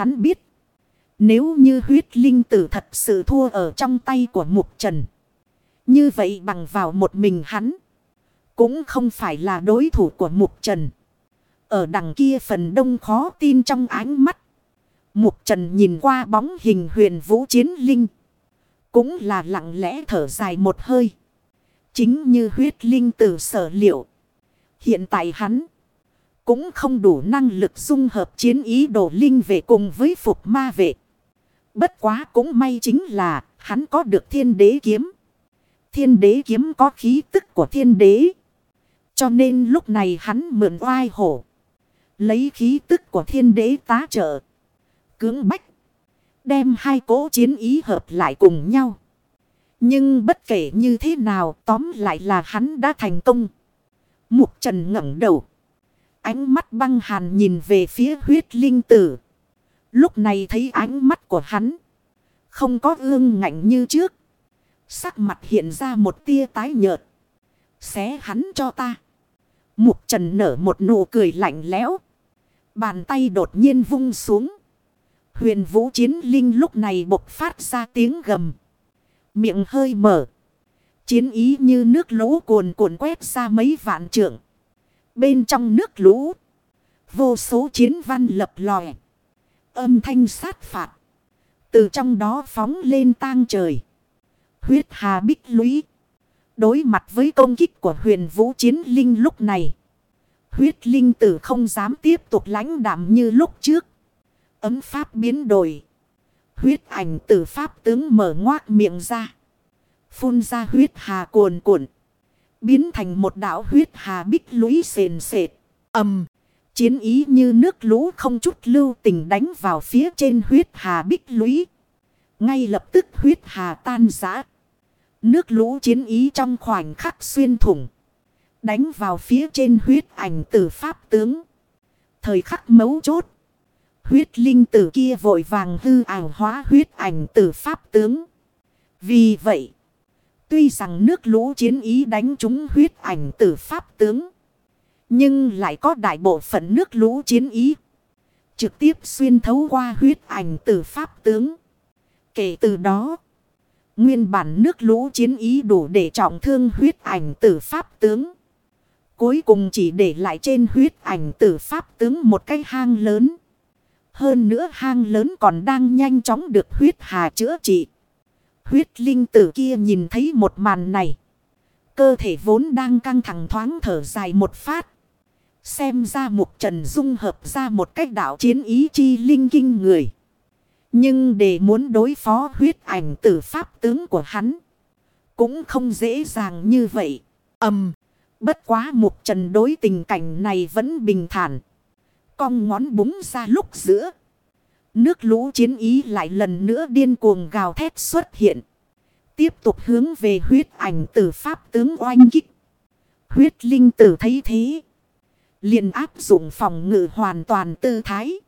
hắn biết. Nếu như huyết linh tử thật sự thua ở trong tay của mục trần. Như vậy bằng vào một mình hắn. Cũng không phải là đối thủ của mục trần. Ở đằng kia phần đông khó tin trong ánh mắt. Mục trần nhìn qua bóng hình huyền vũ chiến linh. Cũng là lặng lẽ thở dài một hơi. Chính như huyết linh tử sở liệu. Hiện tại hắn. Cũng không đủ năng lực dung hợp chiến ý đồ linh về cùng với phục ma vệ. Bất quá cũng may chính là, hắn có được thiên đế kiếm. Thiên đế kiếm có khí tức của thiên đế. Cho nên lúc này hắn mượn oai hổ. Lấy khí tức của thiên đế tá trợ. Cưỡng bách. Đem hai cỗ chiến ý hợp lại cùng nhau. Nhưng bất kể như thế nào, tóm lại là hắn đã thành công. Mục trần ngẩng đầu. Ánh mắt băng hàn nhìn về phía huyết linh tử. Lúc này thấy ánh mắt của hắn. Không có ương ngạnh như trước. Sắc mặt hiện ra một tia tái nhợt. Xé hắn cho ta. Mục trần nở một nụ cười lạnh lẽo. Bàn tay đột nhiên vung xuống. Huyền vũ chiến linh lúc này bộc phát ra tiếng gầm. Miệng hơi mở. Chiến ý như nước lũ cuồn cuộn quét ra mấy vạn trượng. Bên trong nước lũ. Vô số chiến văn lập lòe. Âm thanh sát phạt. Từ trong đó phóng lên tang trời. Huyết hà bích lũy. Đối mặt với công kích của huyền vũ chiến linh lúc này. Huyết linh tử không dám tiếp tục lãnh đảm như lúc trước. Ấm pháp biến đổi. Huyết ảnh tử pháp tướng mở ngoác miệng ra. Phun ra huyết hà cuồn cuộn. Biến thành một đảo huyết hà bích lũy sền sệt. ầm Chiến ý như nước lũ không chút lưu tình đánh vào phía trên huyết hà bích lũy. Ngay lập tức huyết hà tan rã. Nước lũ chiến ý trong khoảnh khắc xuyên thủng. Đánh vào phía trên huyết ảnh tử pháp tướng. Thời khắc mấu chốt. Huyết linh tử kia vội vàng hư ảo hóa huyết ảnh tử pháp tướng. Vì vậy. Tuy rằng nước lũ chiến ý đánh trúng huyết ảnh tử pháp tướng. Nhưng lại có đại bộ phận nước lũ chiến ý. Trực tiếp xuyên thấu qua huyết ảnh tử pháp tướng. Kể từ đó. Nguyên bản nước lũ chiến ý đủ để trọng thương huyết ảnh tử pháp tướng. Cuối cùng chỉ để lại trên huyết ảnh tử pháp tướng một cái hang lớn. Hơn nữa hang lớn còn đang nhanh chóng được huyết hà chữa trị. Huyết linh tử kia nhìn thấy một màn này. Cơ thể vốn đang căng thẳng thoáng thở dài một phát. Xem ra một trần dung hợp ra một cách đạo chiến ý chi linh kinh người. Nhưng để muốn đối phó huyết ảnh tử pháp tướng của hắn. Cũng không dễ dàng như vậy. ầm Bất quá một trần đối tình cảnh này vẫn bình thản. Cong ngón búng ra lúc giữa. Nước lũ chiến ý lại lần nữa điên cuồng gào thét xuất hiện. Tiếp tục hướng về huyết ảnh tử pháp tướng oanh kích. Huyết linh tử thấy thế. liền áp dụng phòng ngự hoàn toàn tư thái.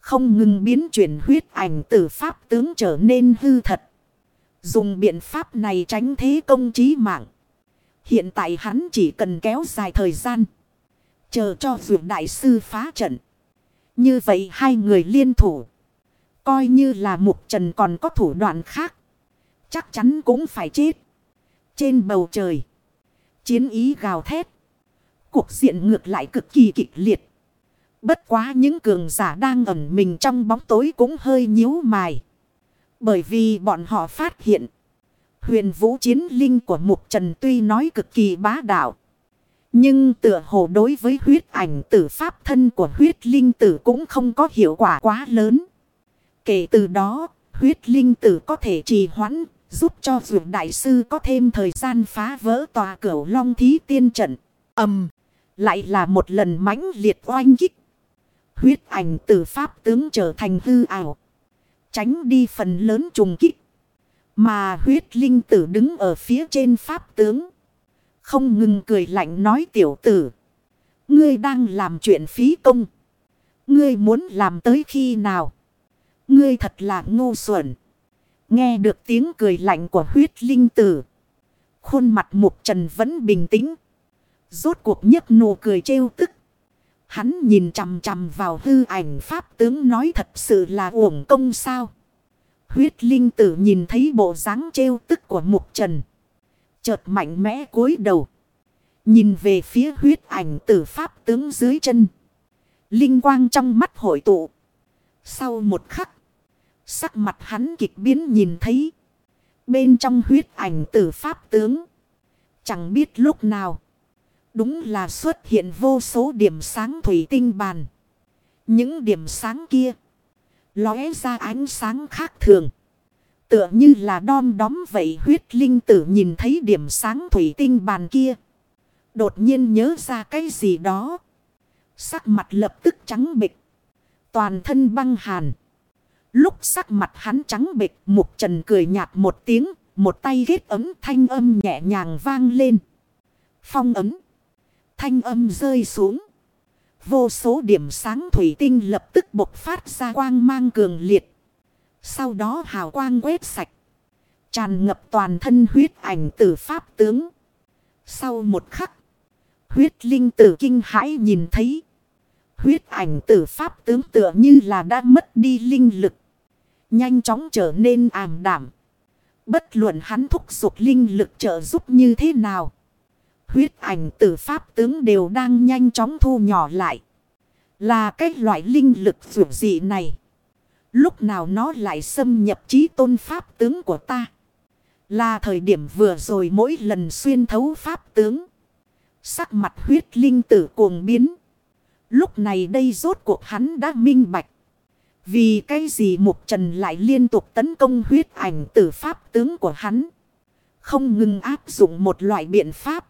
Không ngừng biến chuyển huyết ảnh tử pháp tướng trở nên hư thật. Dùng biện pháp này tránh thế công trí mạng. Hiện tại hắn chỉ cần kéo dài thời gian. Chờ cho vượt đại sư phá trận. Như vậy hai người liên thủ. Coi như là mục trần còn có thủ đoạn khác. Chắc chắn cũng phải chết. Trên bầu trời. Chiến ý gào thét. Cuộc diện ngược lại cực kỳ kịch liệt. Bất quá những cường giả đang ẩn mình trong bóng tối cũng hơi nhíu mày Bởi vì bọn họ phát hiện. Huyền vũ chiến linh của Mục Trần tuy nói cực kỳ bá đạo. Nhưng tựa hồ đối với huyết ảnh tử pháp thân của huyết linh tử cũng không có hiệu quả quá lớn. Kể từ đó, huyết linh tử có thể trì hoãn, giúp cho vượt đại sư có thêm thời gian phá vỡ tòa cửu long thí tiên trận. ầm lại là một lần mãnh liệt oanh kích. Huyết ảnh tử pháp tướng trở thành hư ảo. Tránh đi phần lớn trùng kích. Mà huyết linh tử đứng ở phía trên pháp tướng. Không ngừng cười lạnh nói tiểu tử. Ngươi đang làm chuyện phí công. Ngươi muốn làm tới khi nào? Ngươi thật là ngu xuẩn. Nghe được tiếng cười lạnh của huyết linh tử. Khuôn mặt mục trần vẫn bình tĩnh. Rốt cuộc nhất nụ cười trêu tức. Hắn nhìn chằm chằm vào hư ảnh pháp tướng nói thật sự là uổng công sao. Huyết linh tử nhìn thấy bộ dáng trêu tức của mục trần. Chợt mạnh mẽ cúi đầu. Nhìn về phía huyết ảnh tử pháp tướng dưới chân. Linh quang trong mắt hội tụ. Sau một khắc. Sắc mặt hắn kịch biến nhìn thấy. Bên trong huyết ảnh tử pháp tướng. Chẳng biết lúc nào. Đúng là xuất hiện vô số điểm sáng thủy tinh bàn. Những điểm sáng kia. Lóe ra ánh sáng khác thường. Tựa như là đom đóm vậy huyết linh tử nhìn thấy điểm sáng thủy tinh bàn kia. Đột nhiên nhớ ra cái gì đó. Sắc mặt lập tức trắng bịch. Toàn thân băng hàn. Lúc sắc mặt hắn trắng bịch mục trần cười nhạt một tiếng. Một tay ghét ấm thanh âm nhẹ nhàng vang lên. Phong ấm. Thanh âm rơi xuống. Vô số điểm sáng thủy tinh lập tức bộc phát ra quang mang cường liệt. Sau đó hào quang quét sạch. Tràn ngập toàn thân huyết ảnh tử pháp tướng. Sau một khắc. Huyết linh tử kinh hãi nhìn thấy. Huyết ảnh tử pháp tướng tựa như là đã mất đi linh lực. Nhanh chóng trở nên ảm đảm. Bất luận hắn thúc giục linh lực trợ giúp như thế nào. Huyết ảnh tử pháp tướng đều đang nhanh chóng thu nhỏ lại. Là cái loại linh lực dù dị này. Lúc nào nó lại xâm nhập trí tôn pháp tướng của ta. Là thời điểm vừa rồi mỗi lần xuyên thấu pháp tướng. Sắc mặt huyết linh tử cuồng biến. Lúc này đây rốt cuộc hắn đã minh bạch. Vì cái gì mục trần lại liên tục tấn công huyết ảnh tử pháp tướng của hắn. Không ngừng áp dụng một loại biện pháp.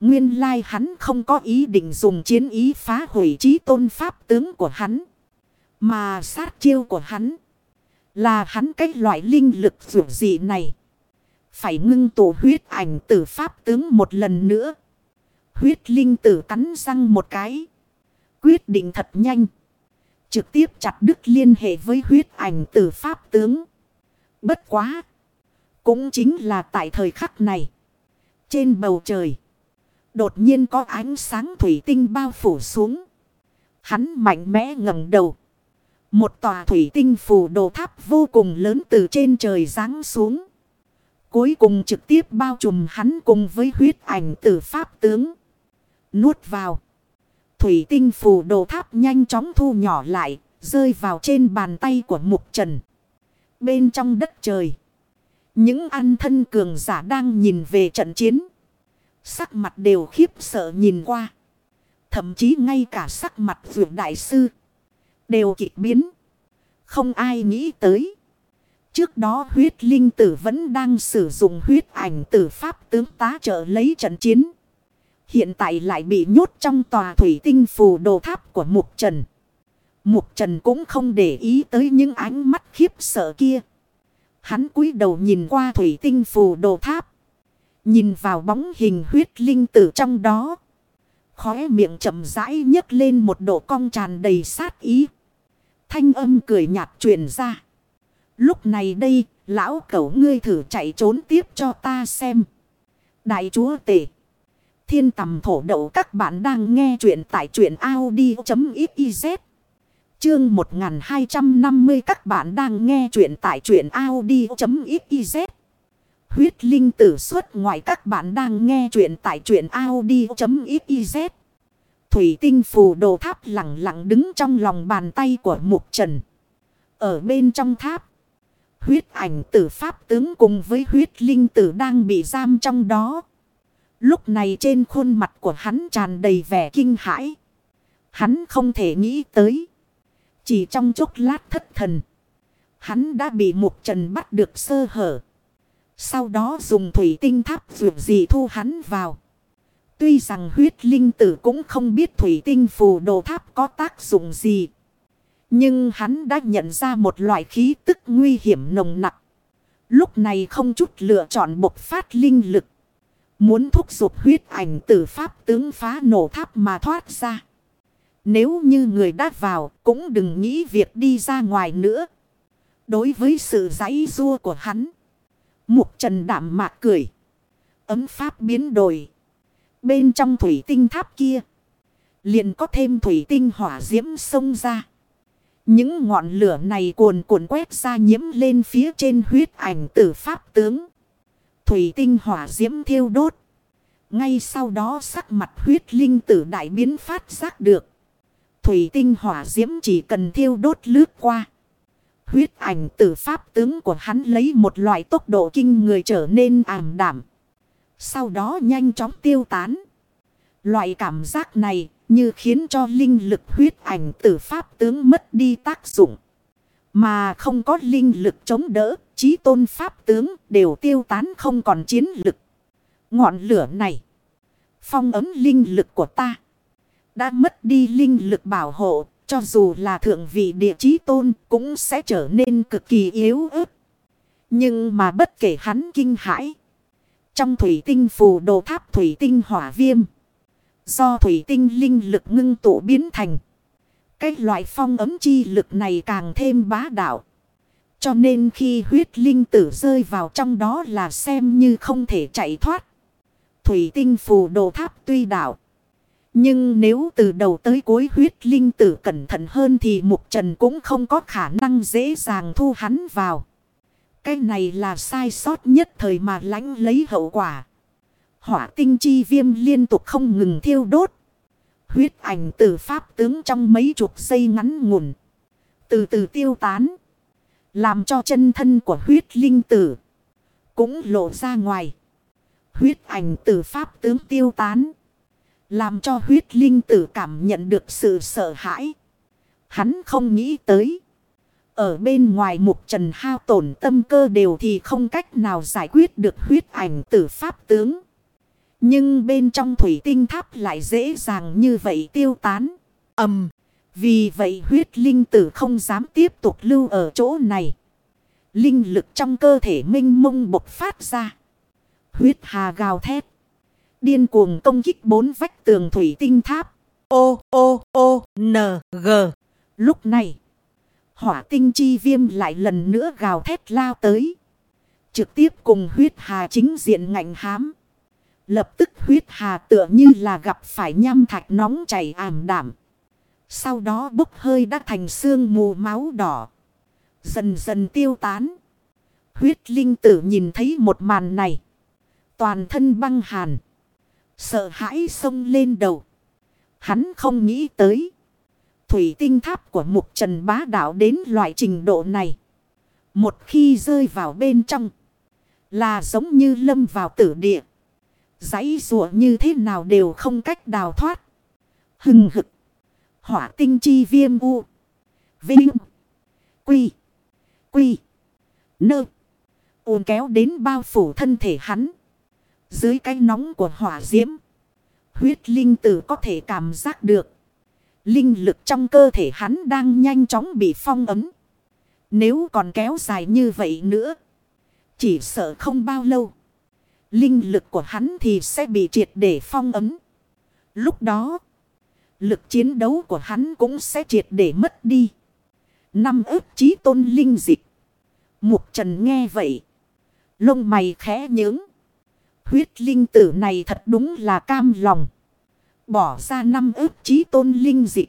Nguyên lai hắn không có ý định dùng chiến ý phá hủy trí tôn pháp tướng của hắn. Mà sát chiêu của hắn là hắn cái loại linh lực dù dị này. Phải ngưng tụ huyết ảnh tử pháp tướng một lần nữa. Huyết linh tử cắn răng một cái. Quyết định thật nhanh. Trực tiếp chặt đứt liên hệ với huyết ảnh tử pháp tướng. Bất quá. Cũng chính là tại thời khắc này. Trên bầu trời. Đột nhiên có ánh sáng thủy tinh bao phủ xuống. Hắn mạnh mẽ ngẩng đầu. Một tòa thủy tinh phủ đồ tháp vô cùng lớn từ trên trời giáng xuống. Cuối cùng trực tiếp bao trùm hắn cùng với huyết ảnh tử pháp tướng. Nuốt vào. Thủy tinh phủ đồ tháp nhanh chóng thu nhỏ lại, rơi vào trên bàn tay của mục trần. Bên trong đất trời. Những ăn thân cường giả đang nhìn về trận chiến. Sắc mặt đều khiếp sợ nhìn qua. Thậm chí ngay cả sắc mặt vượt đại sư. Đều kịch biến. Không ai nghĩ tới. Trước đó huyết linh tử vẫn đang sử dụng huyết ảnh tử pháp tướng tá trợ lấy trận chiến. Hiện tại lại bị nhốt trong tòa thủy tinh phù đồ tháp của Mục Trần. Mục Trần cũng không để ý tới những ánh mắt khiếp sợ kia. Hắn cúi đầu nhìn qua thủy tinh phù đồ tháp. Nhìn vào bóng hình huyết linh tử trong đó. Khóe miệng chậm rãi nhấc lên một độ cong tràn đầy sát ý. Thanh âm cười nhạt truyền ra. Lúc này đây, lão cẩu ngươi thử chạy trốn tiếp cho ta xem. Đại chúa tể. Thiên tầm thổ đậu các bạn đang nghe chuyện tại truyện Audi.xyz. Chương 1250 các bạn đang nghe chuyện tại truyện Audi.xyz. Huyết Linh tử xuất ngoài các bạn đang nghe chuyện tại truyện Audi.xyz. Thủy tinh phù đồ tháp lặng lặng đứng trong lòng bàn tay của Mục Trần. Ở bên trong tháp. Huyết ảnh tử pháp tướng cùng với huyết linh tử đang bị giam trong đó. Lúc này trên khuôn mặt của hắn tràn đầy vẻ kinh hãi. Hắn không thể nghĩ tới. Chỉ trong chốc lát thất thần. Hắn đã bị mục trần bắt được sơ hở. Sau đó dùng thủy tinh tháp vượt gì thu hắn vào. Tuy rằng huyết linh tử cũng không biết thủy tinh phù đồ tháp có tác dụng gì. Nhưng hắn đã nhận ra một loại khí tức nguy hiểm nồng nặc. Lúc này không chút lựa chọn bộc phát linh lực. Muốn thúc giục huyết ảnh tử pháp tướng phá nổ tháp mà thoát ra. Nếu như người đã vào, cũng đừng nghĩ việc đi ra ngoài nữa. Đối với sự giấy rua của hắn. Mục trần đảm mạc cười. Ấm pháp biến đổi. Bên trong thủy tinh tháp kia. Liền có thêm thủy tinh hỏa diễm sông ra. Những ngọn lửa này cuồn cuộn quét ra nhiễm lên phía trên huyết ảnh tử pháp tướng. Thủy tinh hỏa diễm thiêu đốt. Ngay sau đó sắc mặt huyết linh tử đại biến phát giác được. Thủy tinh hỏa diễm chỉ cần thiêu đốt lướt qua. Huyết ảnh tử pháp tướng của hắn lấy một loại tốc độ kinh người trở nên ảm đảm. Sau đó nhanh chóng tiêu tán. Loại cảm giác này như khiến cho linh lực huyết ảnh tử pháp tướng mất đi tác dụng. Mà không có linh lực chống đỡ, trí tôn pháp tướng đều tiêu tán không còn chiến lực. Ngọn lửa này, phong ấm linh lực của ta, đã mất đi linh lực bảo hộ, cho dù là thượng vị địa trí tôn cũng sẽ trở nên cực kỳ yếu ớt. Nhưng mà bất kể hắn kinh hãi. Trong thủy tinh phù đồ tháp thủy tinh hỏa viêm. Do thủy tinh linh lực ngưng tụ biến thành. Cái loại phong ấm chi lực này càng thêm bá đạo. Cho nên khi huyết linh tử rơi vào trong đó là xem như không thể chạy thoát. Thủy tinh phù đồ tháp tuy đạo. Nhưng nếu từ đầu tới cuối huyết linh tử cẩn thận hơn thì mục trần cũng không có khả năng dễ dàng thu hắn vào. Cái này là sai sót nhất thời mà lãnh lấy hậu quả. Hỏa tinh chi viêm liên tục không ngừng thiêu đốt. Huyết ảnh từ pháp tướng trong mấy chục giây ngắn ngủn. Từ từ tiêu tán. Làm cho chân thân của huyết linh tử. Cũng lộ ra ngoài. Huyết ảnh từ pháp tướng tiêu tán. Làm cho huyết linh tử cảm nhận được sự sợ hãi. Hắn không nghĩ tới. Ở bên ngoài mục trần hao tổn tâm cơ đều thì không cách nào giải quyết được huyết ảnh tử pháp tướng. Nhưng bên trong thủy tinh tháp lại dễ dàng như vậy tiêu tán. ầm Vì vậy huyết linh tử không dám tiếp tục lưu ở chỗ này. Linh lực trong cơ thể minh mông bộc phát ra. Huyết hà gào thét. Điên cuồng công kích bốn vách tường thủy tinh tháp. O, O, O, N, G. Lúc này, hỏa tinh chi viêm lại lần nữa gào thét lao tới. Trực tiếp cùng huyết hà chính diện ngạnh hám. Lập tức huyết hà tựa như là gặp phải nham thạch nóng chảy ảm đảm. Sau đó bốc hơi đã thành xương mù máu đỏ. Dần dần tiêu tán. Huyết linh tử nhìn thấy một màn này. Toàn thân băng hàn. Sợ hãi sông lên đầu. Hắn không nghĩ tới. Thủy tinh tháp của mục trần bá đạo đến loại trình độ này. Một khi rơi vào bên trong. Là giống như lâm vào tử địa. Giấy rùa như thế nào đều không cách đào thoát. Hừng hực. Hỏa tinh chi viêm u. Vinh. Quy. Quy. Nơ. Ôn kéo đến bao phủ thân thể hắn. Dưới cái nóng của hỏa diễm. Huyết linh tử có thể cảm giác được. Linh lực trong cơ thể hắn đang nhanh chóng bị phong ấm. Nếu còn kéo dài như vậy nữa. Chỉ sợ không bao lâu. Linh lực của hắn thì sẽ bị triệt để phong ấm. Lúc đó. Lực chiến đấu của hắn cũng sẽ triệt để mất đi. Năm ức Chí tôn linh dịch. Mục trần nghe vậy. Lông mày khẽ nhướng. Huyết linh tử này thật đúng là cam lòng. Bỏ ra năm ức trí tôn linh dị.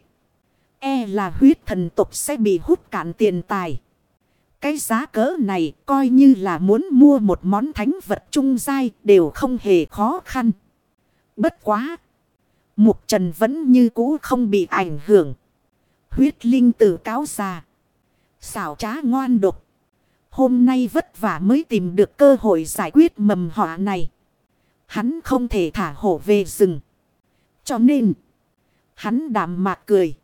E là huyết thần tục sẽ bị hút cạn tiền tài. Cái giá cỡ này coi như là muốn mua một món thánh vật trung dai đều không hề khó khăn. Bất quá. Mục trần vẫn như cũ không bị ảnh hưởng. Huyết linh tử cáo già. Xảo trá ngoan độc. Hôm nay vất vả mới tìm được cơ hội giải quyết mầm họa này. Hắn không thể thả hổ về rừng. Cho nên. Hắn đạm mạc cười.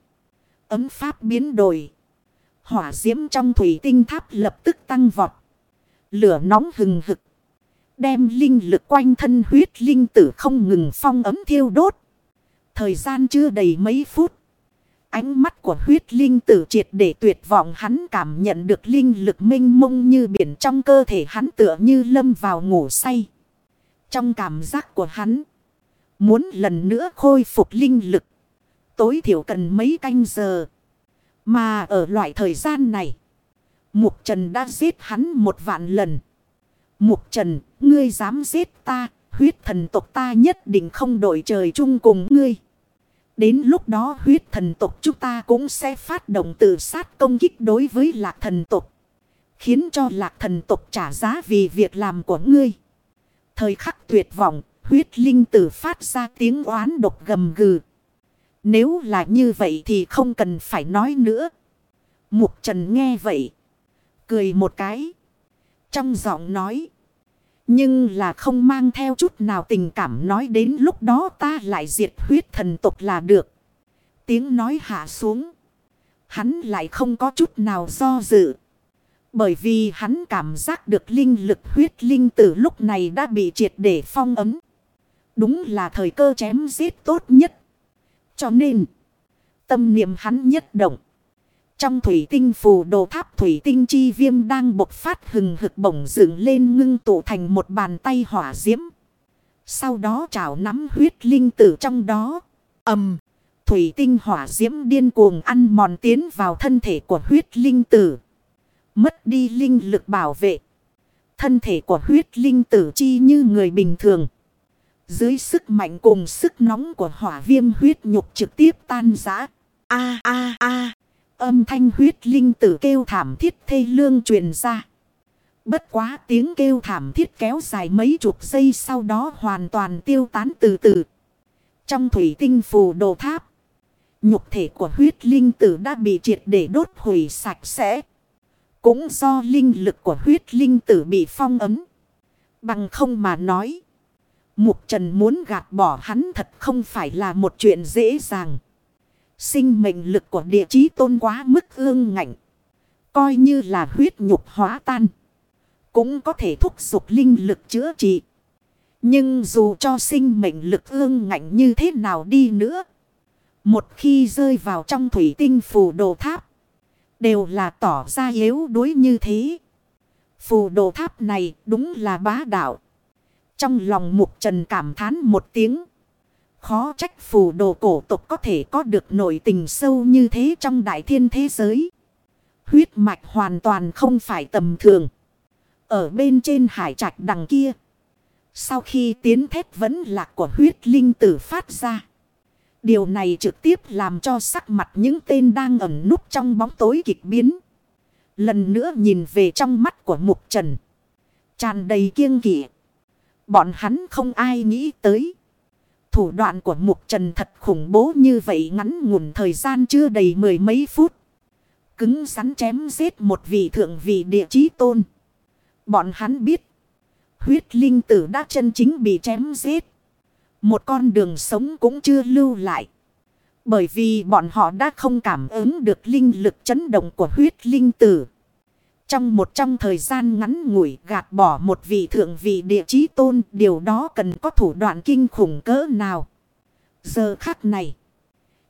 Ấm pháp biến đổi. Hỏa diễm trong thủy tinh tháp lập tức tăng vọt. Lửa nóng hừng hực. Đem linh lực quanh thân huyết linh tử không ngừng phong ấm thiêu đốt. Thời gian chưa đầy mấy phút. Ánh mắt của huyết linh tử triệt để tuyệt vọng hắn cảm nhận được linh lực minh mông như biển trong cơ thể hắn tựa như lâm vào ngủ say. Trong cảm giác của hắn, muốn lần nữa khôi phục linh lực, tối thiểu cần mấy canh giờ. Mà ở loại thời gian này, Mục Trần đã giết hắn một vạn lần. Mục Trần, ngươi dám giết ta, huyết thần tộc ta nhất định không đổi trời chung cùng ngươi. Đến lúc đó huyết thần tộc chúng ta cũng sẽ phát động tự sát công kích đối với lạc thần tộc. Khiến cho lạc thần tộc trả giá vì việc làm của ngươi. Thời khắc tuyệt vọng, huyết linh tử phát ra tiếng oán độc gầm gừ. Nếu là như vậy thì không cần phải nói nữa. Mục trần nghe vậy. Cười một cái. Trong giọng nói. Nhưng là không mang theo chút nào tình cảm nói đến lúc đó ta lại diệt huyết thần tục là được. Tiếng nói hạ xuống. Hắn lại không có chút nào do dự. Bởi vì hắn cảm giác được linh lực huyết linh tử lúc này đã bị triệt để phong ấm. Đúng là thời cơ chém giết tốt nhất. Cho nên, tâm niệm hắn nhất động. Trong thủy tinh phù đồ tháp thủy tinh chi viêm đang bộc phát hừng hực bổng dựng lên ngưng tụ thành một bàn tay hỏa diễm. Sau đó chảo nắm huyết linh tử trong đó. ầm Thủy tinh hỏa diễm điên cuồng ăn mòn tiến vào thân thể của huyết linh tử. Mất đi linh lực bảo vệ. Thân thể của huyết linh tử chi như người bình thường. Dưới sức mạnh cùng sức nóng của hỏa viêm huyết nhục trực tiếp tan rã. A a a. Âm thanh huyết linh tử kêu thảm thiết thê lương truyền ra. Bất quá tiếng kêu thảm thiết kéo dài mấy chục giây sau đó hoàn toàn tiêu tán từ từ. Trong thủy tinh phù đồ tháp. Nhục thể của huyết linh tử đã bị triệt để đốt hủy sạch sẽ. Cũng do linh lực của huyết linh tử bị phong ấm. Bằng không mà nói. Mục Trần muốn gạt bỏ hắn thật không phải là một chuyện dễ dàng. Sinh mệnh lực của địa chí tôn quá mức ương ngạnh. Coi như là huyết nhục hóa tan. Cũng có thể thúc giục linh lực chữa trị. Nhưng dù cho sinh mệnh lực ương ngạnh như thế nào đi nữa. Một khi rơi vào trong thủy tinh phù đồ tháp. Đều là tỏ ra yếu đuối như thế. Phù đồ tháp này đúng là bá đạo. Trong lòng mục trần cảm thán một tiếng. Khó trách phù đồ cổ tục có thể có được nội tình sâu như thế trong đại thiên thế giới. Huyết mạch hoàn toàn không phải tầm thường. Ở bên trên hải trạch đằng kia. Sau khi tiến thép vẫn lạc của huyết linh tử phát ra. Điều này trực tiếp làm cho sắc mặt những tên đang ẩn núp trong bóng tối kịch biến. Lần nữa nhìn về trong mắt của mục trần. Tràn đầy kiêng kỵ. Bọn hắn không ai nghĩ tới. Thủ đoạn của Mục Trần thật khủng bố như vậy ngắn ngủn thời gian chưa đầy mười mấy phút. Cứng rắn chém giết một vị thượng vị địa chí tôn. Bọn hắn biết. Huyết linh tử đã chân chính bị chém giết. Một con đường sống cũng chưa lưu lại. Bởi vì bọn họ đã không cảm ứng được linh lực chấn động của huyết linh tử. Trong một trong thời gian ngắn ngủi gạt bỏ một vị thượng vị địa chí tôn, điều đó cần có thủ đoạn kinh khủng cỡ nào. Giờ khắc này,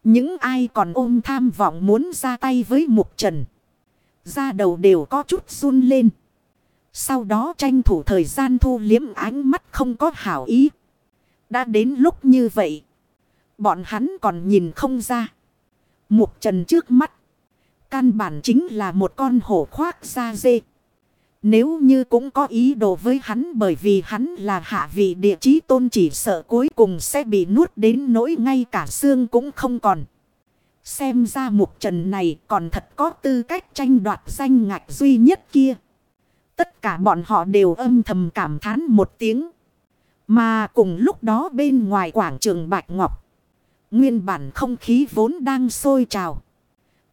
những ai còn ôm tham vọng muốn ra tay với mục trần. Ra đầu đều có chút run lên. Sau đó tranh thủ thời gian thu liếm ánh mắt không có hảo ý. Đã đến lúc như vậy. Bọn hắn còn nhìn không ra. Mục trần trước mắt. Căn bản chính là một con hổ khoác da dê. Nếu như cũng có ý đồ với hắn bởi vì hắn là hạ vị địa chí tôn chỉ sợ cuối cùng sẽ bị nuốt đến nỗi ngay cả xương cũng không còn. Xem ra mục trần này còn thật có tư cách tranh đoạt danh ngạch duy nhất kia. Tất cả bọn họ đều âm thầm cảm thán một tiếng. Mà cùng lúc đó bên ngoài quảng trường Bạch Ngọc. Nguyên bản không khí vốn đang sôi trào.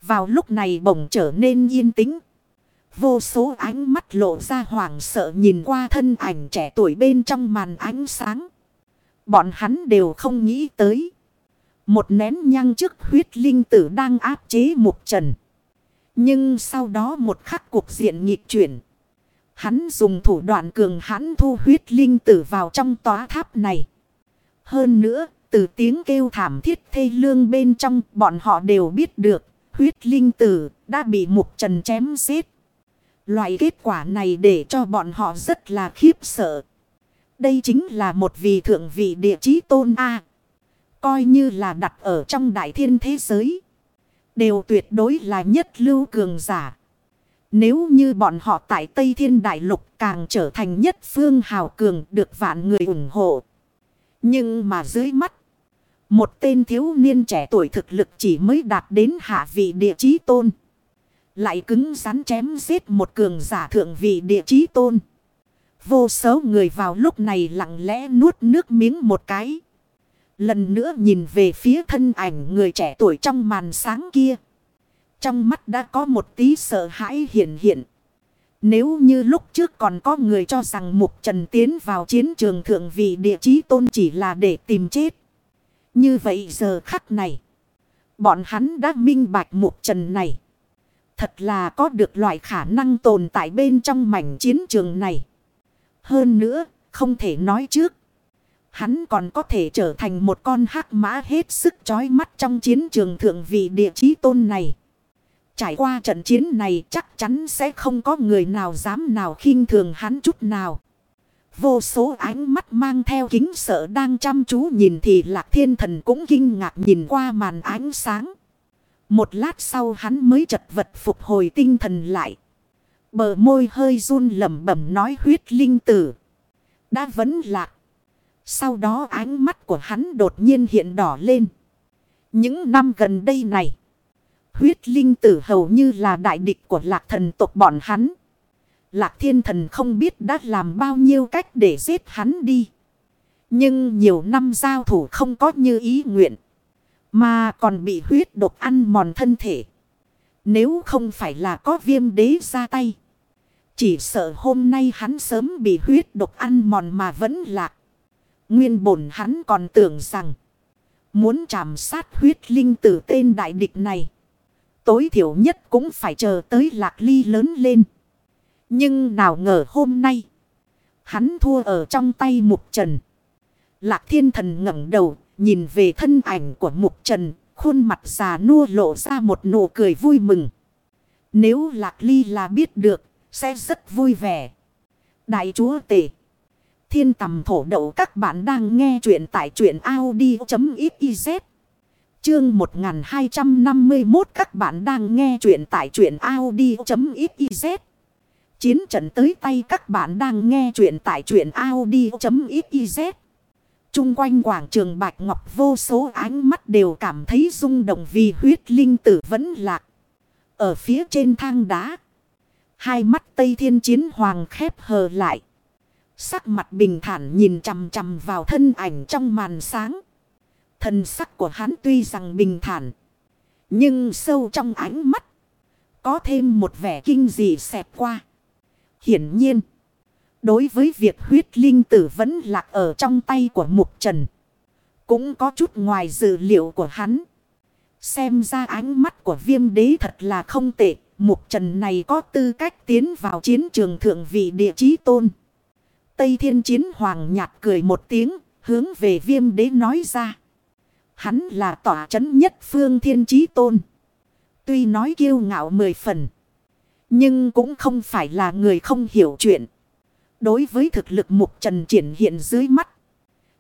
Vào lúc này bỗng trở nên yên tĩnh. Vô số ánh mắt lộ ra hoảng sợ nhìn qua thân ảnh trẻ tuổi bên trong màn ánh sáng. Bọn hắn đều không nghĩ tới. Một nén nhang trước huyết linh tử đang áp chế mục trần. Nhưng sau đó một khắc cuộc diện nghịch chuyển. Hắn dùng thủ đoạn cường hãn thu huyết linh tử vào trong tòa tháp này. Hơn nữa, từ tiếng kêu thảm thiết thê lương bên trong bọn họ đều biết được huyết linh tử đã bị mục trần chém giết. Loại kết quả này để cho bọn họ rất là khiếp sợ. Đây chính là một vị thượng vị địa chí tôn A. Coi như là đặt ở trong đại thiên thế giới. Đều tuyệt đối là nhất lưu cường giả. Nếu như bọn họ tại Tây Thiên Đại Lục càng trở thành nhất phương hào cường được vạn người ủng hộ. Nhưng mà dưới mắt. Một tên thiếu niên trẻ tuổi thực lực chỉ mới đạt đến hạ vị địa chí tôn. Lại cứng rắn chém giết một cường giả thượng vị địa chí tôn. Vô số người vào lúc này lặng lẽ nuốt nước miếng một cái. Lần nữa nhìn về phía thân ảnh người trẻ tuổi trong màn sáng kia. Trong mắt đã có một tí sợ hãi hiện hiện. Nếu như lúc trước còn có người cho rằng Mục Trần tiến vào chiến trường thượng vị địa chí tôn chỉ là để tìm chết. Như vậy giờ khắc này. Bọn hắn đã minh bạch Mục Trần này. Thật là có được loại khả năng tồn tại bên trong mảnh chiến trường này. Hơn nữa, không thể nói trước. Hắn còn có thể trở thành một con hắc mã hết sức chói mắt trong chiến trường thượng vị địa chí tôn này. Trải qua trận chiến này chắc chắn sẽ không có người nào dám nào khinh thường hắn chút nào. Vô số ánh mắt mang theo kính sợ đang chăm chú nhìn thì lạc thiên thần cũng kinh ngạc nhìn qua màn ánh sáng. Một lát sau hắn mới chật vật phục hồi tinh thần lại. Bờ môi hơi run lẩm bẩm nói huyết linh tử. Đã vẫn lạc. Sau đó ánh mắt của hắn đột nhiên hiện đỏ lên. Những năm gần đây này. Huyết linh tử hầu như là đại địch của lạc thần tộc bọn hắn. Lạc thiên thần không biết đã làm bao nhiêu cách để giết hắn đi. Nhưng nhiều năm giao thủ không có như ý nguyện. Mà còn bị huyết độc ăn mòn thân thể. Nếu không phải là có viêm đế ra tay. Chỉ sợ hôm nay hắn sớm bị huyết độc ăn mòn mà vẫn lạc. Nguyên bổn hắn còn tưởng rằng. Muốn chạm sát huyết linh tử tên đại địch này. Tối thiểu nhất cũng phải chờ tới lạc ly lớn lên. Nhưng nào ngờ hôm nay. Hắn thua ở trong tay mục trần. Lạc thiên thần ngẩng đầu. Nhìn về thân ảnh của mục trần. Khuôn mặt già nua lộ ra một nụ cười vui mừng. Nếu lạc ly là biết được. Sẽ rất vui vẻ. Đại chúa tể. Thiên tầm thổ đậu, các bạn đang nghe chuyện tại chuyện Audi.xyz. Chương 1251 các bạn đang nghe chuyện tại chuyện Audi.xyz. Chiến trận tới tay các bạn đang nghe chuyện tại chuyện Audi.xyz. Trung quanh quảng trường Bạch Ngọc vô số ánh mắt đều cảm thấy rung động vì huyết linh tử vẫn lạc. Ở phía trên thang đá. Hai mắt Tây Thiên Chiến Hoàng khép hờ lại. Sắc mặt bình thản nhìn chằm chằm vào thân ảnh trong màn sáng. Thần sắc của hắn tuy rằng bình thản. Nhưng sâu trong ánh mắt. Có thêm một vẻ kinh dị xẹp qua. Hiển nhiên. Đối với việc huyết linh tử vẫn lạc ở trong tay của mục trần. Cũng có chút ngoài dự liệu của hắn. Xem ra ánh mắt của viêm đế thật là không tệ. Mục trần này có tư cách tiến vào chiến trường thượng vị địa chí tôn. Tây thiên chiến hoàng nhạt cười một tiếng, hướng về viêm đế nói ra. Hắn là tỏa chấn nhất phương thiên chí tôn. Tuy nói kiêu ngạo mười phần. Nhưng cũng không phải là người không hiểu chuyện. Đối với thực lực mục trần triển hiện dưới mắt.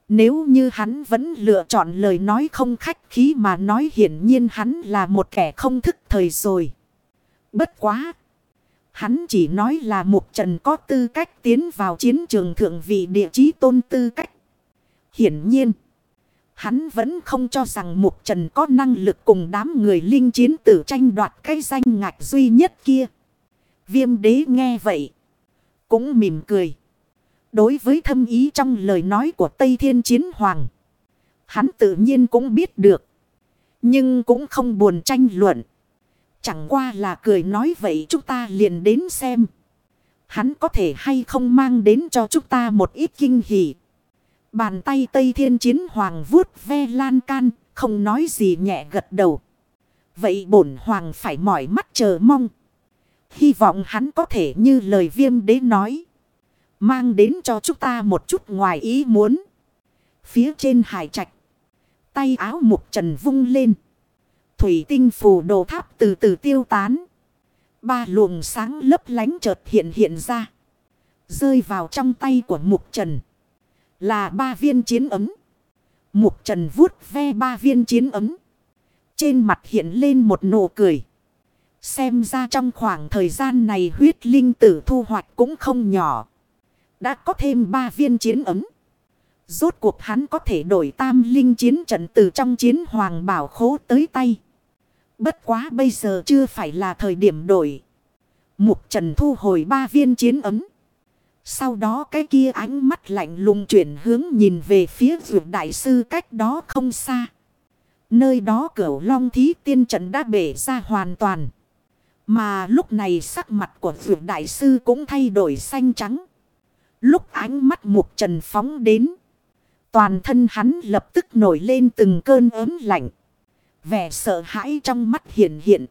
Nếu như hắn vẫn lựa chọn lời nói không khách khí mà nói hiển nhiên hắn là một kẻ không thức thời rồi. Bất quá. Hắn chỉ nói là Mục Trần có tư cách tiến vào chiến trường thượng vị địa chí tôn tư cách. Hiển nhiên. Hắn vẫn không cho rằng Mục Trần có năng lực cùng đám người linh chiến tử tranh đoạt cái danh ngạch duy nhất kia. Viêm đế nghe vậy. Cũng mỉm cười. Đối với thâm ý trong lời nói của Tây Thiên Chiến Hoàng. Hắn tự nhiên cũng biết được. Nhưng cũng không buồn tranh luận. Chẳng qua là cười nói vậy chúng ta liền đến xem. Hắn có thể hay không mang đến cho chúng ta một ít kinh hỉ. Bàn tay Tây Thiên Chiến Hoàng vuốt ve lan can, không nói gì nhẹ gật đầu. Vậy bổn Hoàng phải mỏi mắt chờ mong. Hy vọng hắn có thể như lời viêm đế nói. Mang đến cho chúng ta một chút ngoài ý muốn. Phía trên hải trạch. Tay áo mục trần vung lên thủy tinh phù đồ tháp từ từ tiêu tán. Ba luồng sáng lấp lánh chợt hiện hiện ra. Rơi vào trong tay của mục trần. Là ba viên chiến ấm. Mục trần vuốt ve ba viên chiến ấm. Trên mặt hiện lên một nụ cười. Xem ra trong khoảng thời gian này huyết linh tử thu hoạch cũng không nhỏ. Đã có thêm ba viên chiến ấm. Rốt cuộc hắn có thể đổi tam linh chiến trận từ trong chiến hoàng bảo khố tới tay. Bất quá bây giờ chưa phải là thời điểm đổi. Mục trần thu hồi ba viên chiến ấm. Sau đó cái kia ánh mắt lạnh lùng chuyển hướng nhìn về phía vượt đại sư cách đó không xa. Nơi đó cửu long thí tiên trận đã bể ra hoàn toàn. Mà lúc này sắc mặt của vượt đại sư cũng thay đổi xanh trắng. Lúc ánh mắt mục trần phóng đến. Toàn thân hắn lập tức nổi lên từng cơn ớn lạnh. Vẻ sợ hãi trong mắt hiện hiện.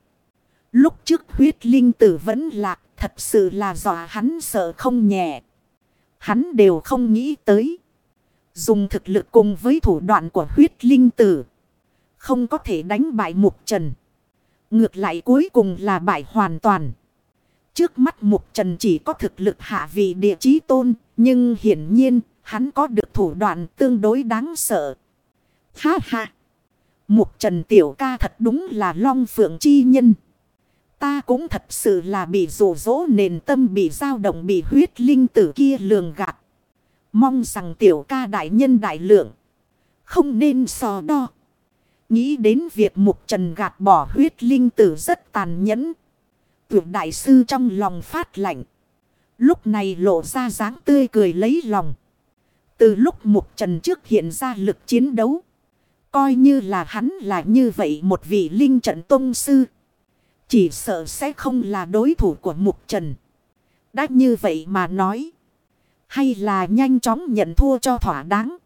Lúc trước huyết linh tử vẫn lạc, thật sự là dọa hắn sợ không nhẹ. Hắn đều không nghĩ tới. Dùng thực lực cùng với thủ đoạn của huyết linh tử. Không có thể đánh bại mục trần. Ngược lại cuối cùng là bại hoàn toàn. Trước mắt mục trần chỉ có thực lực hạ vị địa chí tôn. Nhưng hiển nhiên, hắn có được thủ đoạn tương đối đáng sợ. Ha ha! Mục trần tiểu ca thật đúng là long phượng chi nhân. Ta cũng thật sự là bị rủ rỗ nền tâm bị dao động bị huyết linh tử kia lường gạt. Mong rằng tiểu ca đại nhân đại lượng. Không nên so đo. Nghĩ đến việc mục trần gạt bỏ huyết linh tử rất tàn nhẫn. Tuyệt đại sư trong lòng phát lạnh. Lúc này lộ ra dáng tươi cười lấy lòng. Từ lúc mục trần trước hiện ra lực chiến đấu. Coi như là hắn là như vậy một vị linh trận tông sư. Chỉ sợ sẽ không là đối thủ của mục trần. Đã như vậy mà nói. Hay là nhanh chóng nhận thua cho thỏa đáng.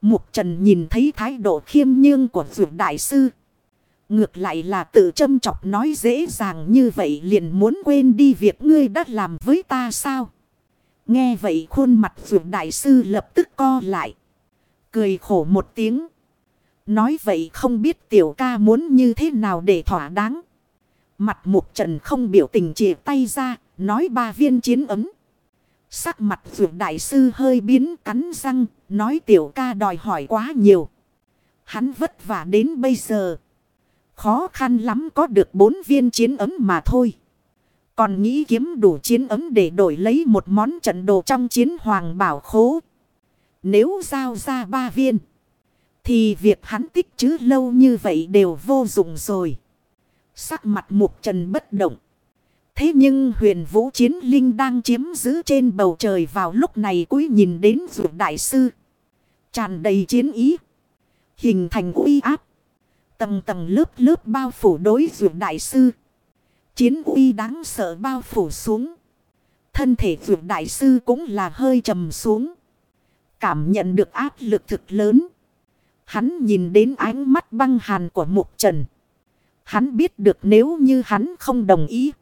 Mục trần nhìn thấy thái độ khiêm nhương của dược đại sư. Ngược lại là tự châm chọc nói dễ dàng như vậy liền muốn quên đi việc ngươi đã làm với ta sao. Nghe vậy khuôn mặt dược đại sư lập tức co lại. Cười khổ một tiếng. Nói vậy không biết tiểu ca muốn như thế nào để thỏa đáng. Mặt mục trần không biểu tình chìa tay ra, nói ba viên chiến ấm. Sắc mặt vượt đại sư hơi biến cắn răng, nói tiểu ca đòi hỏi quá nhiều. Hắn vất vả đến bây giờ. Khó khăn lắm có được bốn viên chiến ấm mà thôi. Còn nghĩ kiếm đủ chiến ấm để đổi lấy một món trận đồ trong chiến hoàng bảo khố. Nếu giao ra ba viên. Thì việc hắn tích chứ lâu như vậy đều vô dụng rồi. Sắc mặt mục trần bất động. Thế nhưng huyền vũ chiến linh đang chiếm giữ trên bầu trời vào lúc này cúi nhìn đến vượt đại sư. Tràn đầy chiến ý. Hình thành uy áp. Tầng tầng lớp lớp bao phủ đối vượt đại sư. Chiến uy đáng sợ bao phủ xuống. Thân thể vượt đại sư cũng là hơi trầm xuống. Cảm nhận được áp lực thực lớn. Hắn nhìn đến ánh mắt băng hàn của mục trần. Hắn biết được nếu như hắn không đồng ý.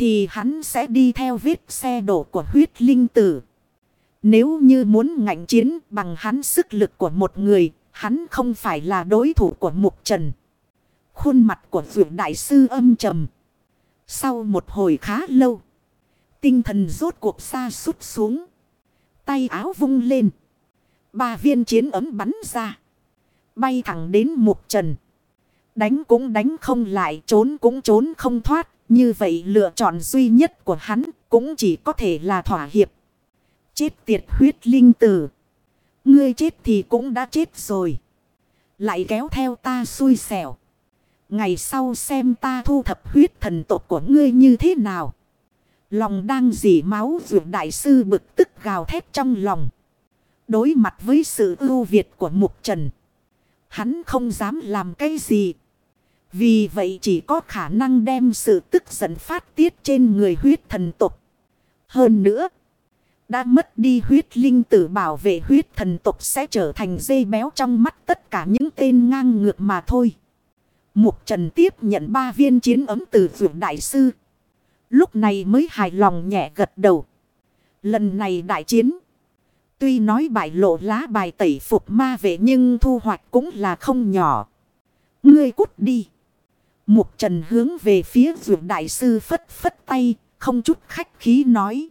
Thì hắn sẽ đi theo vết xe đổ của huyết linh tử. Nếu như muốn ngạnh chiến bằng hắn sức lực của một người. Hắn không phải là đối thủ của mục trần. Khuôn mặt của vượt đại sư âm trầm. Sau một hồi khá lâu. Tinh thần rốt cuộc xa sút xuống. Tay áo vung lên. Ba viên chiến ấm bắn ra. Bay thẳng đến mục trần. Đánh cũng đánh không lại, trốn cũng trốn không thoát. Như vậy lựa chọn duy nhất của hắn cũng chỉ có thể là thỏa hiệp. Chết tiệt huyết linh tử. Ngươi chết thì cũng đã chết rồi. Lại kéo theo ta xui xẻo. Ngày sau xem ta thu thập huyết thần tộc của ngươi như thế nào. Lòng đang dỉ máu vượt đại sư bực tức gào thét trong lòng. Đối mặt với sự ưu việt của mục trần. Hắn không dám làm cái gì. Vì vậy chỉ có khả năng đem sự tức giận phát tiết trên người huyết thần tục. Hơn nữa. Đã mất đi huyết linh tử bảo vệ huyết thần tục sẽ trở thành dây béo trong mắt tất cả những tên ngang ngược mà thôi. Mục trần tiếp nhận ba viên chiến ấm từ vượt đại sư. Lúc này mới hài lòng nhẹ gật đầu. Lần này đại chiến. Tuy nói bại lộ lá bài tẩy phục ma vệ nhưng thu hoạch cũng là không nhỏ. Ngươi cút đi. Mục trần hướng về phía vượt đại sư phất phất tay, không chút khách khí nói.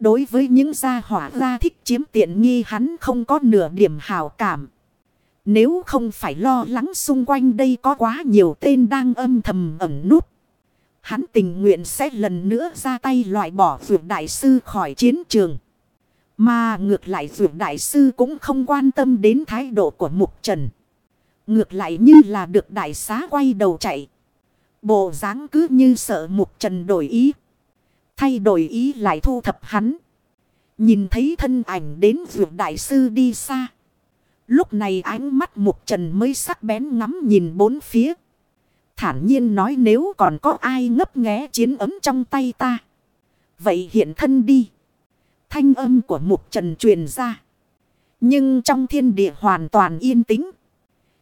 Đối với những gia hỏa gia thích chiếm tiện nghi hắn không có nửa điểm hào cảm. Nếu không phải lo lắng xung quanh đây có quá nhiều tên đang âm thầm ẩn nút. Hắn tình nguyện sẽ lần nữa ra tay loại bỏ vượt đại sư khỏi chiến trường. Mà ngược lại dù đại sư cũng không quan tâm đến thái độ của Mục Trần. Ngược lại như là được đại xá quay đầu chạy. Bộ dáng cứ như sợ Mục Trần đổi ý. Thay đổi ý lại thu thập hắn. Nhìn thấy thân ảnh đến vượt đại sư đi xa. Lúc này ánh mắt Mục Trần mới sắc bén ngắm nhìn bốn phía. Thản nhiên nói nếu còn có ai ngấp nghé chiến ấm trong tay ta. Vậy hiện thân đi. Thanh âm của Mục Trần truyền ra. Nhưng trong thiên địa hoàn toàn yên tĩnh.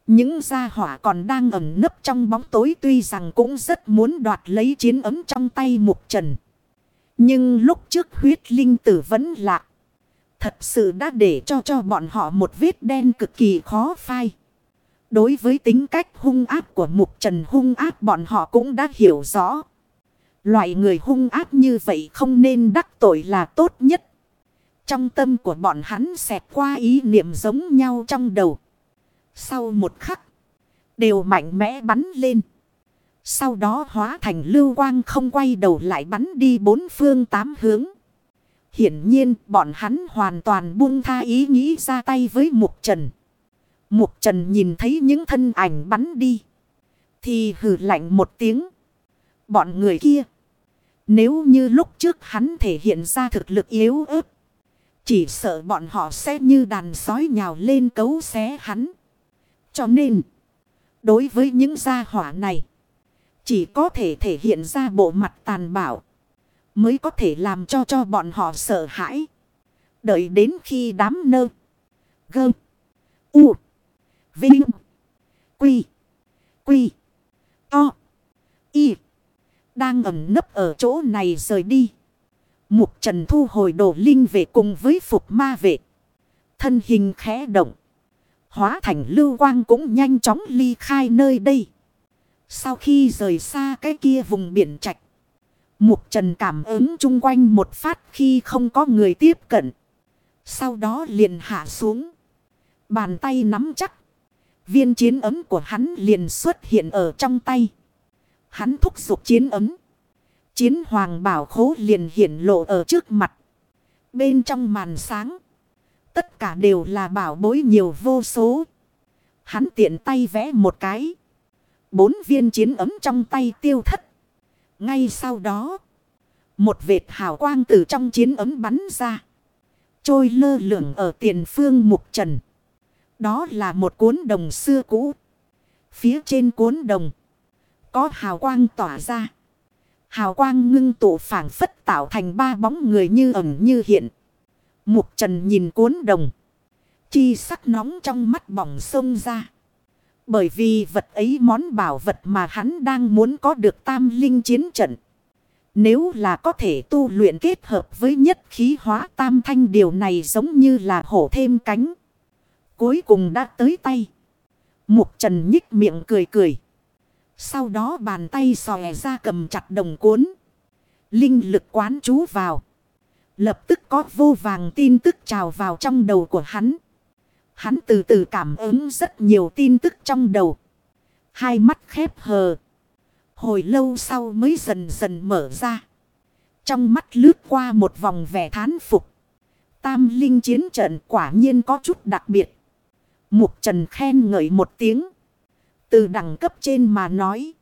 Những gia hỏa còn đang ẩn nấp trong bóng tối tuy rằng cũng rất muốn đoạt lấy chiến ấm trong tay Mục Trần. Nhưng lúc trước huyết linh tử vẫn lạ. Thật sự đã để cho cho bọn họ một vết đen cực kỳ khó phai. Đối với tính cách hung ác của Mục Trần, hung ác bọn họ cũng đã hiểu rõ. Loại người hung ác như vậy không nên đắc tội là tốt nhất. Trong tâm của bọn hắn xẹt qua ý niệm giống nhau trong đầu. Sau một khắc, đều mạnh mẽ bắn lên. Sau đó hóa thành lưu quang không quay đầu lại bắn đi bốn phương tám hướng. Hiển nhiên bọn hắn hoàn toàn buông tha ý nghĩ ra tay với Mục Trần. Mục Trần nhìn thấy những thân ảnh bắn đi. Thì hử lạnh một tiếng. Bọn người kia. Nếu như lúc trước hắn thể hiện ra thực lực yếu ớt. Chỉ sợ bọn họ sẽ như đàn sói nhào lên cấu xé hắn. Cho nên. Đối với những gia hỏa này. Chỉ có thể thể hiện ra bộ mặt tàn bạo. Mới có thể làm cho cho bọn họ sợ hãi. Đợi đến khi đám nơ. Gơ. U. Vinh. Quy. Quy. To. Y. Đang ẩn nấp ở chỗ này rời đi. Mục trần thu hồi đồ linh về cùng với phục ma vệ. Thân hình khẽ động. Hóa thành lưu quang cũng nhanh chóng ly khai nơi đây. Sau khi rời xa cái kia vùng biển trạch. Mục trần cảm ứng chung quanh một phát khi không có người tiếp cận. Sau đó liền hạ xuống. Bàn tay nắm chắc. Viên chiến ấm của hắn liền xuất hiện ở trong tay. Hắn thúc giục chiến ấm. Chiến hoàng bảo khố liền hiện lộ ở trước mặt. Bên trong màn sáng. Tất cả đều là bảo bối nhiều vô số. Hắn tiện tay vẽ một cái. Bốn viên chiến ấm trong tay tiêu thất. Ngay sau đó. Một vệt hào quang từ trong chiến ấm bắn ra. Trôi lơ lửng ở tiền phương mục trần. Đó là một cuốn đồng xưa cũ. Phía trên cuốn đồng. Có hào quang tỏa ra. Hào quang ngưng tụ phản phất tạo thành ba bóng người như ẩn như hiện. Mục trần nhìn cuốn đồng. Chi sắc nóng trong mắt bỏng sông ra. Bởi vì vật ấy món bảo vật mà hắn đang muốn có được tam linh chiến trận. Nếu là có thể tu luyện kết hợp với nhất khí hóa tam thanh điều này giống như là hổ thêm cánh. Cuối cùng đã tới tay. Mục trần nhích miệng cười cười. Sau đó bàn tay xòe ra cầm chặt đồng cuốn. Linh lực quán chú vào. Lập tức có vô vàng tin tức trào vào trong đầu của hắn. Hắn từ từ cảm ứng rất nhiều tin tức trong đầu. Hai mắt khép hờ. Hồi lâu sau mới dần dần mở ra. Trong mắt lướt qua một vòng vẻ thán phục. Tam linh chiến trận quả nhiên có chút đặc biệt. Mục trần khen ngợi một tiếng. Từ đẳng cấp trên mà nói.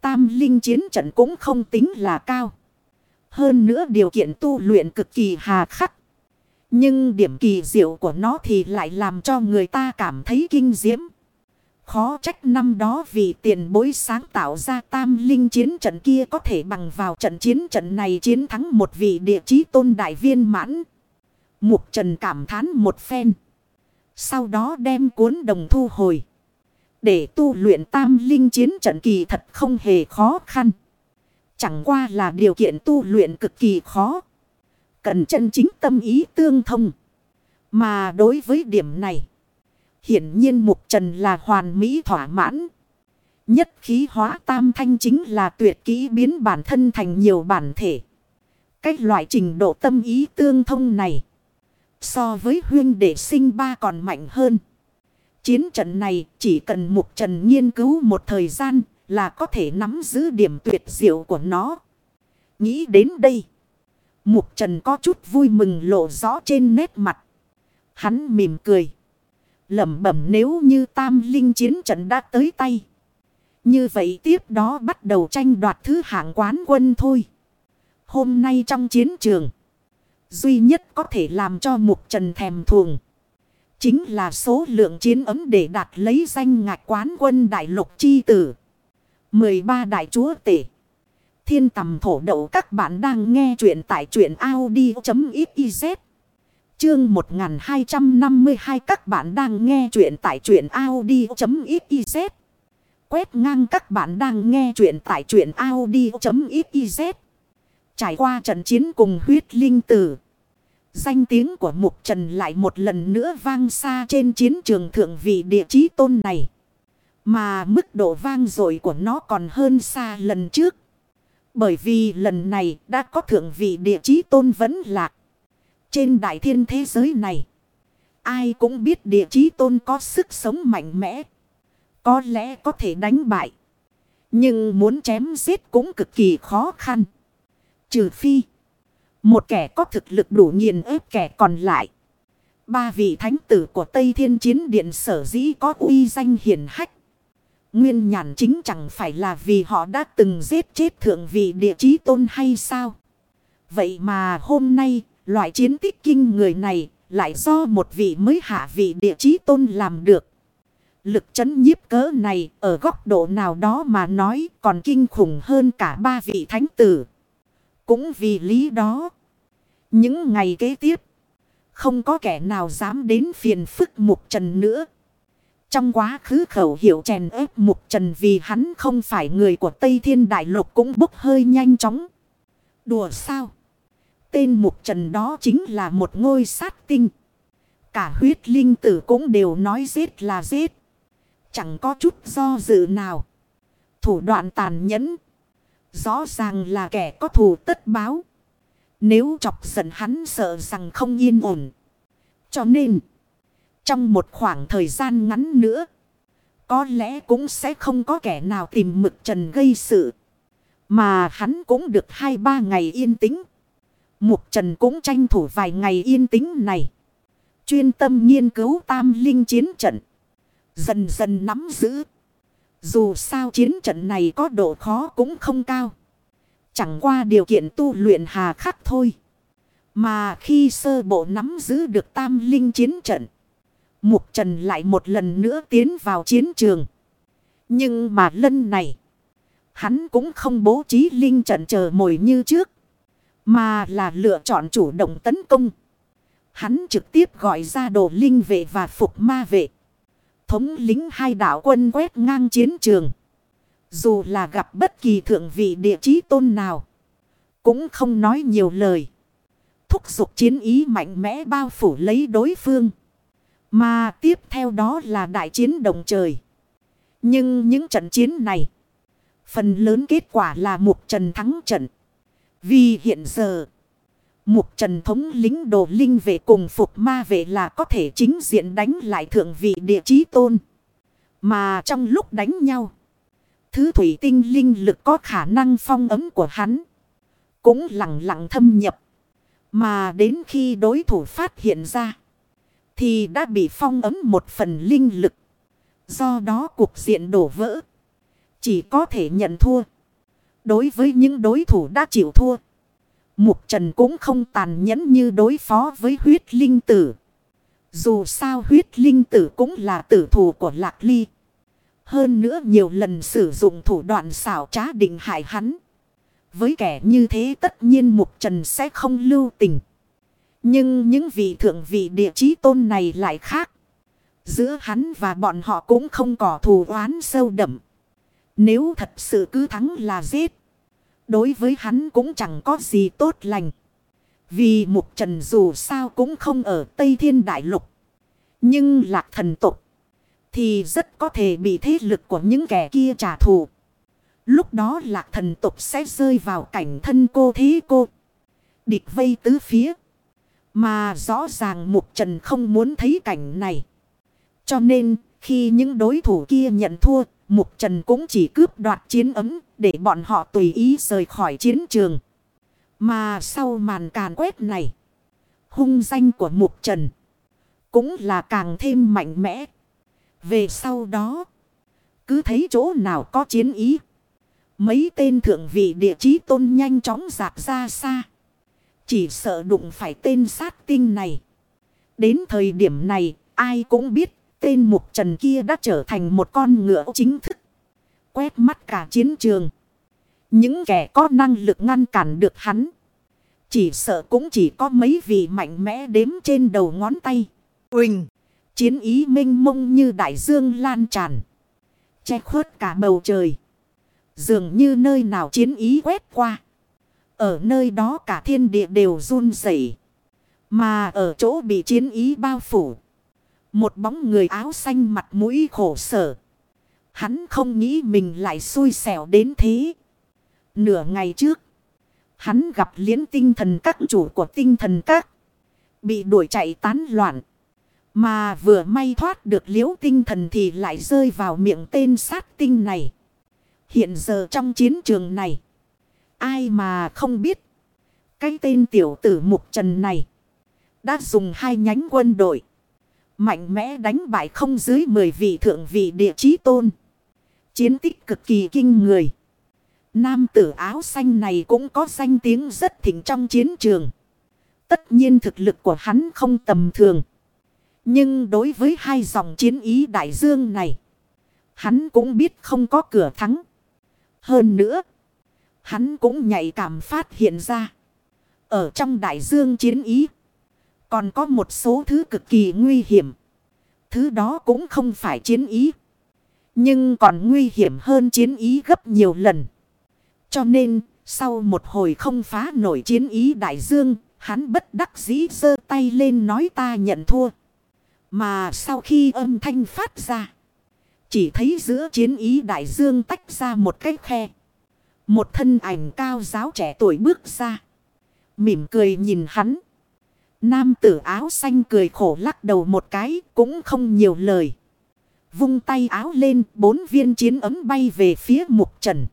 Tam linh chiến trận cũng không tính là cao. Hơn nữa điều kiện tu luyện cực kỳ hà khắc. Nhưng điểm kỳ diệu của nó thì lại làm cho người ta cảm thấy kinh diễm. Khó trách năm đó vì tiền bối sáng tạo ra tam linh chiến trận kia có thể bằng vào trận chiến trận này chiến thắng một vị địa chí tôn đại viên mãn. Mục trần cảm thán một phen. Sau đó đem cuốn đồng thu hồi. Để tu luyện tam linh chiến trận kỳ thật không hề khó khăn. Chẳng qua là điều kiện tu luyện cực kỳ khó. Cần chân chính tâm ý tương thông. Mà đối với điểm này. Hiển nhiên mục trần là hoàn mỹ thỏa mãn. Nhất khí hóa tam thanh chính là tuyệt kỹ biến bản thân thành nhiều bản thể. Cách loại trình độ tâm ý tương thông này. So với huyên đệ sinh ba còn mạnh hơn. Chiến trận này chỉ cần mục trần nghiên cứu một thời gian là có thể nắm giữ điểm tuyệt diệu của nó. Nghĩ đến đây. Mục Trần có chút vui mừng lộ rõ trên nét mặt. Hắn mỉm cười. lẩm bẩm nếu như tam linh chiến trận đã tới tay. Như vậy tiếp đó bắt đầu tranh đoạt thứ hạng quán quân thôi. Hôm nay trong chiến trường. Duy nhất có thể làm cho Mục Trần thèm thuồng. Chính là số lượng chiến ấm để đạt lấy danh ngạch quán quân đại lục chi tử. 13 đại chúa tể. Thiên tầm thổ đậu các bạn đang nghe chuyện tại chuyện Audi.xyz. Chương 1252 các bạn đang nghe chuyện tại chuyện Audi.xyz. Quét ngang các bạn đang nghe chuyện tại chuyện Audi.xyz. Trải qua trận chiến cùng huyết linh tử. Danh tiếng của Mục Trần lại một lần nữa vang xa trên chiến trường thượng vị địa chí tôn này. Mà mức độ vang dội của nó còn hơn xa lần trước. Bởi vì lần này đã có thượng vị địa chí tôn vẫn lạc. Trên đại thiên thế giới này. Ai cũng biết địa chí tôn có sức sống mạnh mẽ. Có lẽ có thể đánh bại. Nhưng muốn chém giết cũng cực kỳ khó khăn. Trừ phi. Một kẻ có thực lực đủ nghiền ép kẻ còn lại. Ba vị thánh tử của Tây Thiên Chiến Điện sở dĩ có uy danh hiển hách. Nguyên nhàn chính chẳng phải là vì họ đã từng giết chết thượng vị địa chí tôn hay sao? Vậy mà hôm nay, loại chiến tích kinh người này lại do một vị mới hạ vị địa chí tôn làm được. Lực chấn nhiếp cỡ này ở góc độ nào đó mà nói còn kinh khủng hơn cả ba vị thánh tử. Cũng vì lý đó, những ngày kế tiếp, không có kẻ nào dám đến phiền phức mục trần nữa. Trong quá khứ khẩu hiệu chèn ép mục trần vì hắn không phải người của Tây Thiên Đại Lục cũng bốc hơi nhanh chóng. Đùa sao? Tên mục trần đó chính là một ngôi sát tinh. Cả huyết linh tử cũng đều nói giết là giết. Chẳng có chút do dự nào. Thủ đoạn tàn nhẫn. Rõ ràng là kẻ có thù tất báo. Nếu chọc giận hắn sợ rằng không yên ổn. Cho nên. Trong một khoảng thời gian ngắn nữa. Có lẽ cũng sẽ không có kẻ nào tìm mực trần gây sự. Mà hắn cũng được hai ba ngày yên tĩnh. Mục trần cũng tranh thủ vài ngày yên tĩnh này. Chuyên tâm nghiên cứu tam linh chiến trận. Dần dần nắm giữ. Dù sao chiến trận này có độ khó cũng không cao. Chẳng qua điều kiện tu luyện hà khắc thôi. Mà khi sơ bộ nắm giữ được tam linh chiến trận. Mục Trần lại một lần nữa tiến vào chiến trường. Nhưng mà lần này. Hắn cũng không bố trí linh trận chờ mồi như trước. Mà là lựa chọn chủ động tấn công. Hắn trực tiếp gọi ra đồ linh vệ và phục ma vệ. Thống lính hai đạo quân quét ngang chiến trường. Dù là gặp bất kỳ thượng vị địa chí tôn nào. Cũng không nói nhiều lời. Thúc giục chiến ý mạnh mẽ bao phủ lấy đối phương. Mà tiếp theo đó là đại chiến đồng trời. Nhưng những trận chiến này. Phần lớn kết quả là Mục Trần thắng trận. Vì hiện giờ. Mục Trần thống lính đồ linh về cùng phục ma về là có thể chính diện đánh lại thượng vị địa chí tôn. Mà trong lúc đánh nhau. Thứ thủy tinh linh lực có khả năng phong ấm của hắn. Cũng lặng lặng thâm nhập. Mà đến khi đối thủ phát hiện ra. Thì đã bị phong ấm một phần linh lực. Do đó cuộc diện đổ vỡ. Chỉ có thể nhận thua. Đối với những đối thủ đã chịu thua. Mục Trần cũng không tàn nhẫn như đối phó với huyết linh tử. Dù sao huyết linh tử cũng là tử thủ của Lạc Ly. Hơn nữa nhiều lần sử dụng thủ đoạn xảo trá định hại hắn. Với kẻ như thế tất nhiên Mục Trần sẽ không lưu tình. Nhưng những vị thượng vị địa chí tôn này lại khác. Giữa hắn và bọn họ cũng không có thù oán sâu đậm. Nếu thật sự cứ thắng là giết. Đối với hắn cũng chẳng có gì tốt lành. Vì mục trần dù sao cũng không ở Tây Thiên Đại Lục. Nhưng lạc thần tục. Thì rất có thể bị thế lực của những kẻ kia trả thù. Lúc đó lạc thần tục sẽ rơi vào cảnh thân cô thế cô. Địch vây tứ phía. Mà rõ ràng Mục Trần không muốn thấy cảnh này. Cho nên, khi những đối thủ kia nhận thua, Mục Trần cũng chỉ cướp đoạt chiến ấm để bọn họ tùy ý rời khỏi chiến trường. Mà sau màn càn quét này. Hung danh của Mục Trần. Cũng là càng thêm mạnh mẽ. Về sau đó. Cứ thấy chỗ nào có chiến ý. Mấy tên thượng vị địa chí tôn nhanh chóng dạt ra xa. Chỉ sợ đụng phải tên sát tinh này. Đến thời điểm này, ai cũng biết tên mục trần kia đã trở thành một con ngựa chính thức. Quét mắt cả chiến trường. Những kẻ có năng lực ngăn cản được hắn. Chỉ sợ cũng chỉ có mấy vị mạnh mẽ đếm trên đầu ngón tay. quỳnh Chiến ý minh mông như đại dương lan tràn. Che khuất cả bầu trời. Dường như nơi nào chiến ý quét qua. Ở nơi đó cả thiên địa đều run rẩy Mà ở chỗ bị chiến ý bao phủ. Một bóng người áo xanh mặt mũi khổ sở. Hắn không nghĩ mình lại xui xẻo đến thế. Nửa ngày trước. Hắn gặp liễn tinh thần các chủ của tinh thần các. Bị đuổi chạy tán loạn. Mà vừa may thoát được liễu tinh thần thì lại rơi vào miệng tên sát tinh này. Hiện giờ trong chiến trường này. Ai mà không biết. Cái tên tiểu tử mục trần này. Đã dùng hai nhánh quân đội. Mạnh mẽ đánh bại không dưới 10 vị thượng vị địa chí tôn. Chiến tích cực kỳ kinh người. Nam tử áo xanh này cũng có danh tiếng rất thịnh trong chiến trường. Tất nhiên thực lực của hắn không tầm thường. Nhưng đối với hai dòng chiến ý đại dương này. Hắn cũng biết không có cửa thắng. Hơn nữa. Hắn cũng nhạy cảm phát hiện ra. Ở trong đại dương chiến ý. Còn có một số thứ cực kỳ nguy hiểm. Thứ đó cũng không phải chiến ý. Nhưng còn nguy hiểm hơn chiến ý gấp nhiều lần. Cho nên, sau một hồi không phá nổi chiến ý đại dương, hắn bất đắc dĩ giơ tay lên nói ta nhận thua. Mà sau khi âm thanh phát ra, chỉ thấy giữa chiến ý đại dương tách ra một cái khe. Một thân ảnh cao giáo trẻ tuổi bước ra. Mỉm cười nhìn hắn. Nam tử áo xanh cười khổ lắc đầu một cái cũng không nhiều lời. Vung tay áo lên, bốn viên chiến ấm bay về phía mục trần.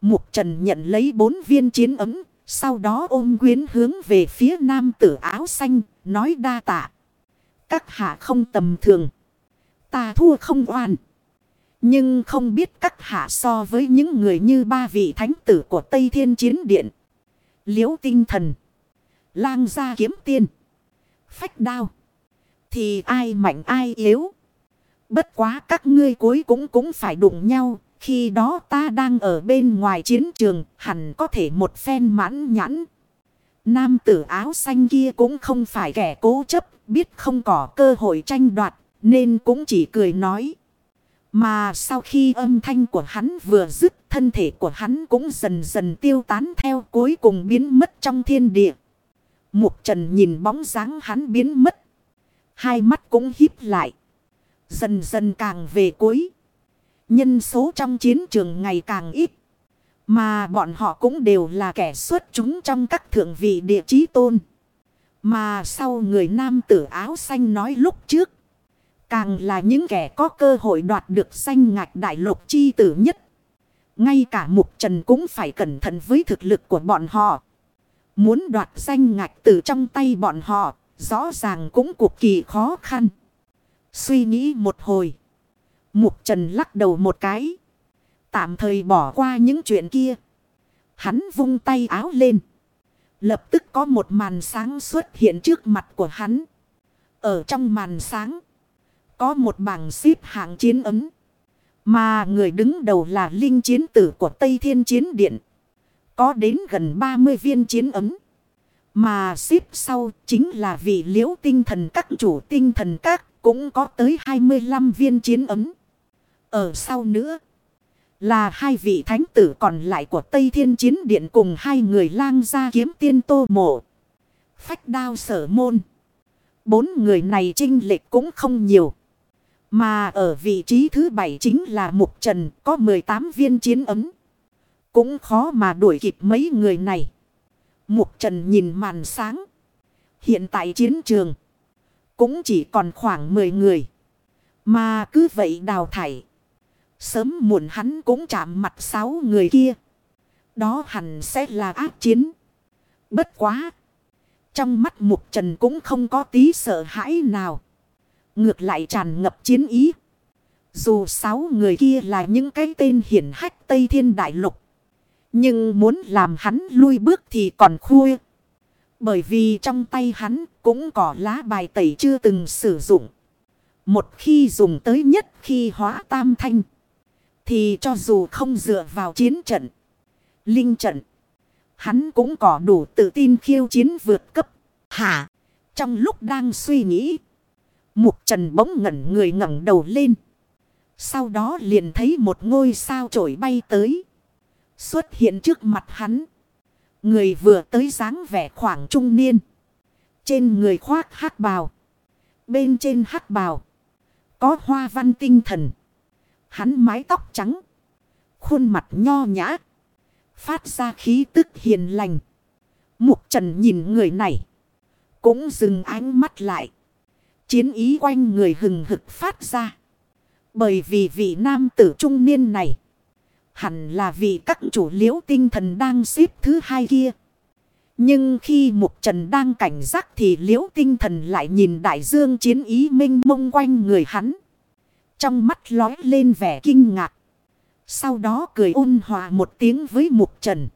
Mục trần nhận lấy bốn viên chiến ấm. Sau đó ôm quyến hướng về phía nam tử áo xanh. Nói đa tạ. Các hạ không tầm thường. Ta thua không oan. Nhưng không biết các hạ so với những người như ba vị thánh tử của Tây Thiên Chiến Điện. Liễu tinh thần. Lang gia kiếm tiên. Phách đao. Thì ai mạnh ai yếu. Bất quá các ngươi cuối cũng cũng phải đụng nhau. Khi đó ta đang ở bên ngoài chiến trường. Hẳn có thể một phen mãn nhãn. Nam tử áo xanh kia cũng không phải kẻ cố chấp. Biết không có cơ hội tranh đoạt. Nên cũng chỉ cười nói. Mà sau khi âm thanh của hắn vừa dứt, thân thể của hắn cũng dần dần tiêu tán theo cuối cùng biến mất trong thiên địa. Mục trần nhìn bóng dáng hắn biến mất. Hai mắt cũng híp lại. Dần dần càng về cuối. Nhân số trong chiến trường ngày càng ít. Mà bọn họ cũng đều là kẻ xuất chúng trong các thượng vị địa chí tôn. Mà sau người nam tử áo xanh nói lúc trước. Càng là những kẻ có cơ hội đoạt được danh ngạch đại lục chi tử nhất. Ngay cả mục trần cũng phải cẩn thận với thực lực của bọn họ. Muốn đoạt danh ngạch từ trong tay bọn họ, rõ ràng cũng cực kỳ khó khăn. Suy nghĩ một hồi. Mục trần lắc đầu một cái. Tạm thời bỏ qua những chuyện kia. Hắn vung tay áo lên. Lập tức có một màn sáng xuất hiện trước mặt của hắn. Ở trong màn sáng. Có một bảng xếp hạng chiến ấm. Mà người đứng đầu là linh chiến tử của Tây Thiên Chiến Điện. Có đến gần 30 viên chiến ấm. Mà xếp sau chính là vị liễu tinh thần các chủ tinh thần các cũng có tới 25 viên chiến ấm. Ở sau nữa là hai vị thánh tử còn lại của Tây Thiên Chiến Điện cùng hai người lang gia kiếm tiên tô mộ. Phách đao sở môn. Bốn người này trinh lệch cũng không nhiều. Mà ở vị trí thứ bảy chính là Mục Trần, có 18 viên chiến ấm. Cũng khó mà đuổi kịp mấy người này. Mục Trần nhìn màn sáng. Hiện tại chiến trường. Cũng chỉ còn khoảng 10 người. Mà cứ vậy đào thải. Sớm muộn hắn cũng chạm mặt 6 người kia. Đó hẳn sẽ là ác chiến. Bất quá. Trong mắt Mục Trần cũng không có tí sợ hãi nào. Ngược lại tràn ngập chiến ý. Dù sáu người kia là những cái tên hiển hách Tây Thiên Đại Lục. Nhưng muốn làm hắn lui bước thì còn khuya. Bởi vì trong tay hắn cũng có lá bài tẩy chưa từng sử dụng. Một khi dùng tới nhất khi hóa tam thanh. Thì cho dù không dựa vào chiến trận. Linh trận. Hắn cũng có đủ tự tin khiêu chiến vượt cấp. Hả? Trong lúc đang suy nghĩ. Mục trần bỗng ngẩn người ngẩng đầu lên. Sau đó liền thấy một ngôi sao trổi bay tới. Xuất hiện trước mặt hắn. Người vừa tới dáng vẻ khoảng trung niên. Trên người khoác hắc bào. Bên trên hắc bào. Có hoa văn tinh thần. Hắn mái tóc trắng. Khuôn mặt nho nhã. Phát ra khí tức hiền lành. Mục trần nhìn người này. Cũng dừng ánh mắt lại. Chiến ý quanh người hừng hực phát ra. Bởi vì vị nam tử trung niên này. Hẳn là vì các chủ liễu tinh thần đang xếp thứ hai kia. Nhưng khi Mục Trần đang cảnh giác thì liễu tinh thần lại nhìn đại dương chiến ý minh mông quanh người hắn. Trong mắt lói lên vẻ kinh ngạc. Sau đó cười ôn hòa một tiếng với Mục Trần.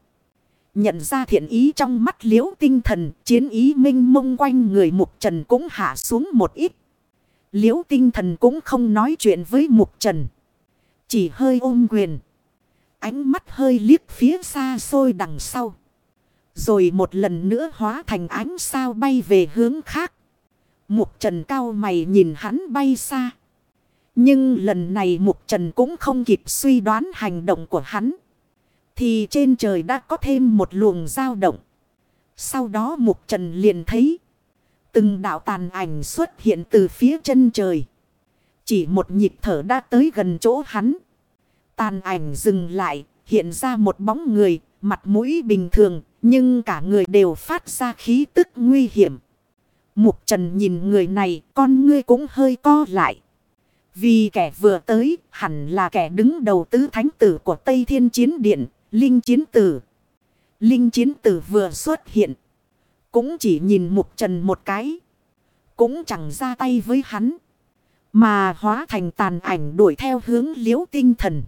Nhận ra thiện ý trong mắt liễu tinh thần, chiến ý minh mông quanh người Mục Trần cũng hạ xuống một ít. Liễu tinh thần cũng không nói chuyện với Mục Trần. Chỉ hơi ôm quyền. Ánh mắt hơi liếc phía xa xôi đằng sau. Rồi một lần nữa hóa thành ánh sao bay về hướng khác. Mục Trần cao mày nhìn hắn bay xa. Nhưng lần này Mục Trần cũng không kịp suy đoán hành động của hắn. Thì trên trời đã có thêm một luồng dao động. Sau đó Mục Trần liền thấy. Từng đạo tàn ảnh xuất hiện từ phía chân trời. Chỉ một nhịp thở đã tới gần chỗ hắn. Tàn ảnh dừng lại, hiện ra một bóng người, mặt mũi bình thường, nhưng cả người đều phát ra khí tức nguy hiểm. Mục Trần nhìn người này, con ngươi cũng hơi co lại. Vì kẻ vừa tới, hẳn là kẻ đứng đầu tứ thánh tử của Tây Thiên Chiến Điện, Linh Chiến Tử. Linh Chiến Tử vừa xuất hiện. Cũng chỉ nhìn Mục Trần một cái. Cũng chẳng ra tay với hắn. Mà hóa thành tàn ảnh đuổi theo hướng liễu tinh thần.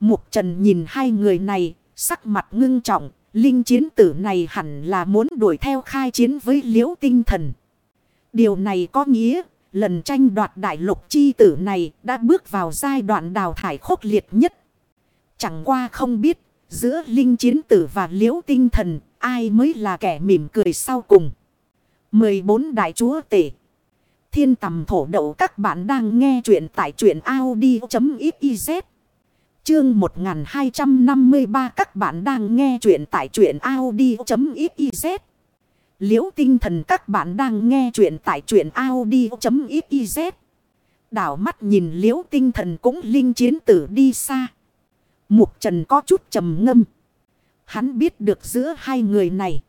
Mục Trần nhìn hai người này, sắc mặt ngưng trọng. Linh chiến tử này hẳn là muốn đuổi theo khai chiến với liễu tinh thần. Điều này có nghĩa, lần tranh đoạt đại lục chi tử này đã bước vào giai đoạn đào thải khốc liệt nhất. Chẳng qua không biết, giữa linh chiến tử và liễu tinh thần, ai mới là kẻ mỉm cười sau cùng. 14 Đại Chúa Tể Thiên tầm thổ đậu các bạn đang nghe chuyện tại truyện Audi.xyz Chương 1253 các bạn đang nghe chuyện tại truyện Audi.xyz Liễu tinh thần các bạn đang nghe chuyện tại truyện Audi.xyz Đảo mắt nhìn liễu tinh thần cũng linh chiến tử đi xa. Mục trần có chút trầm ngâm. Hắn biết được giữa hai người này.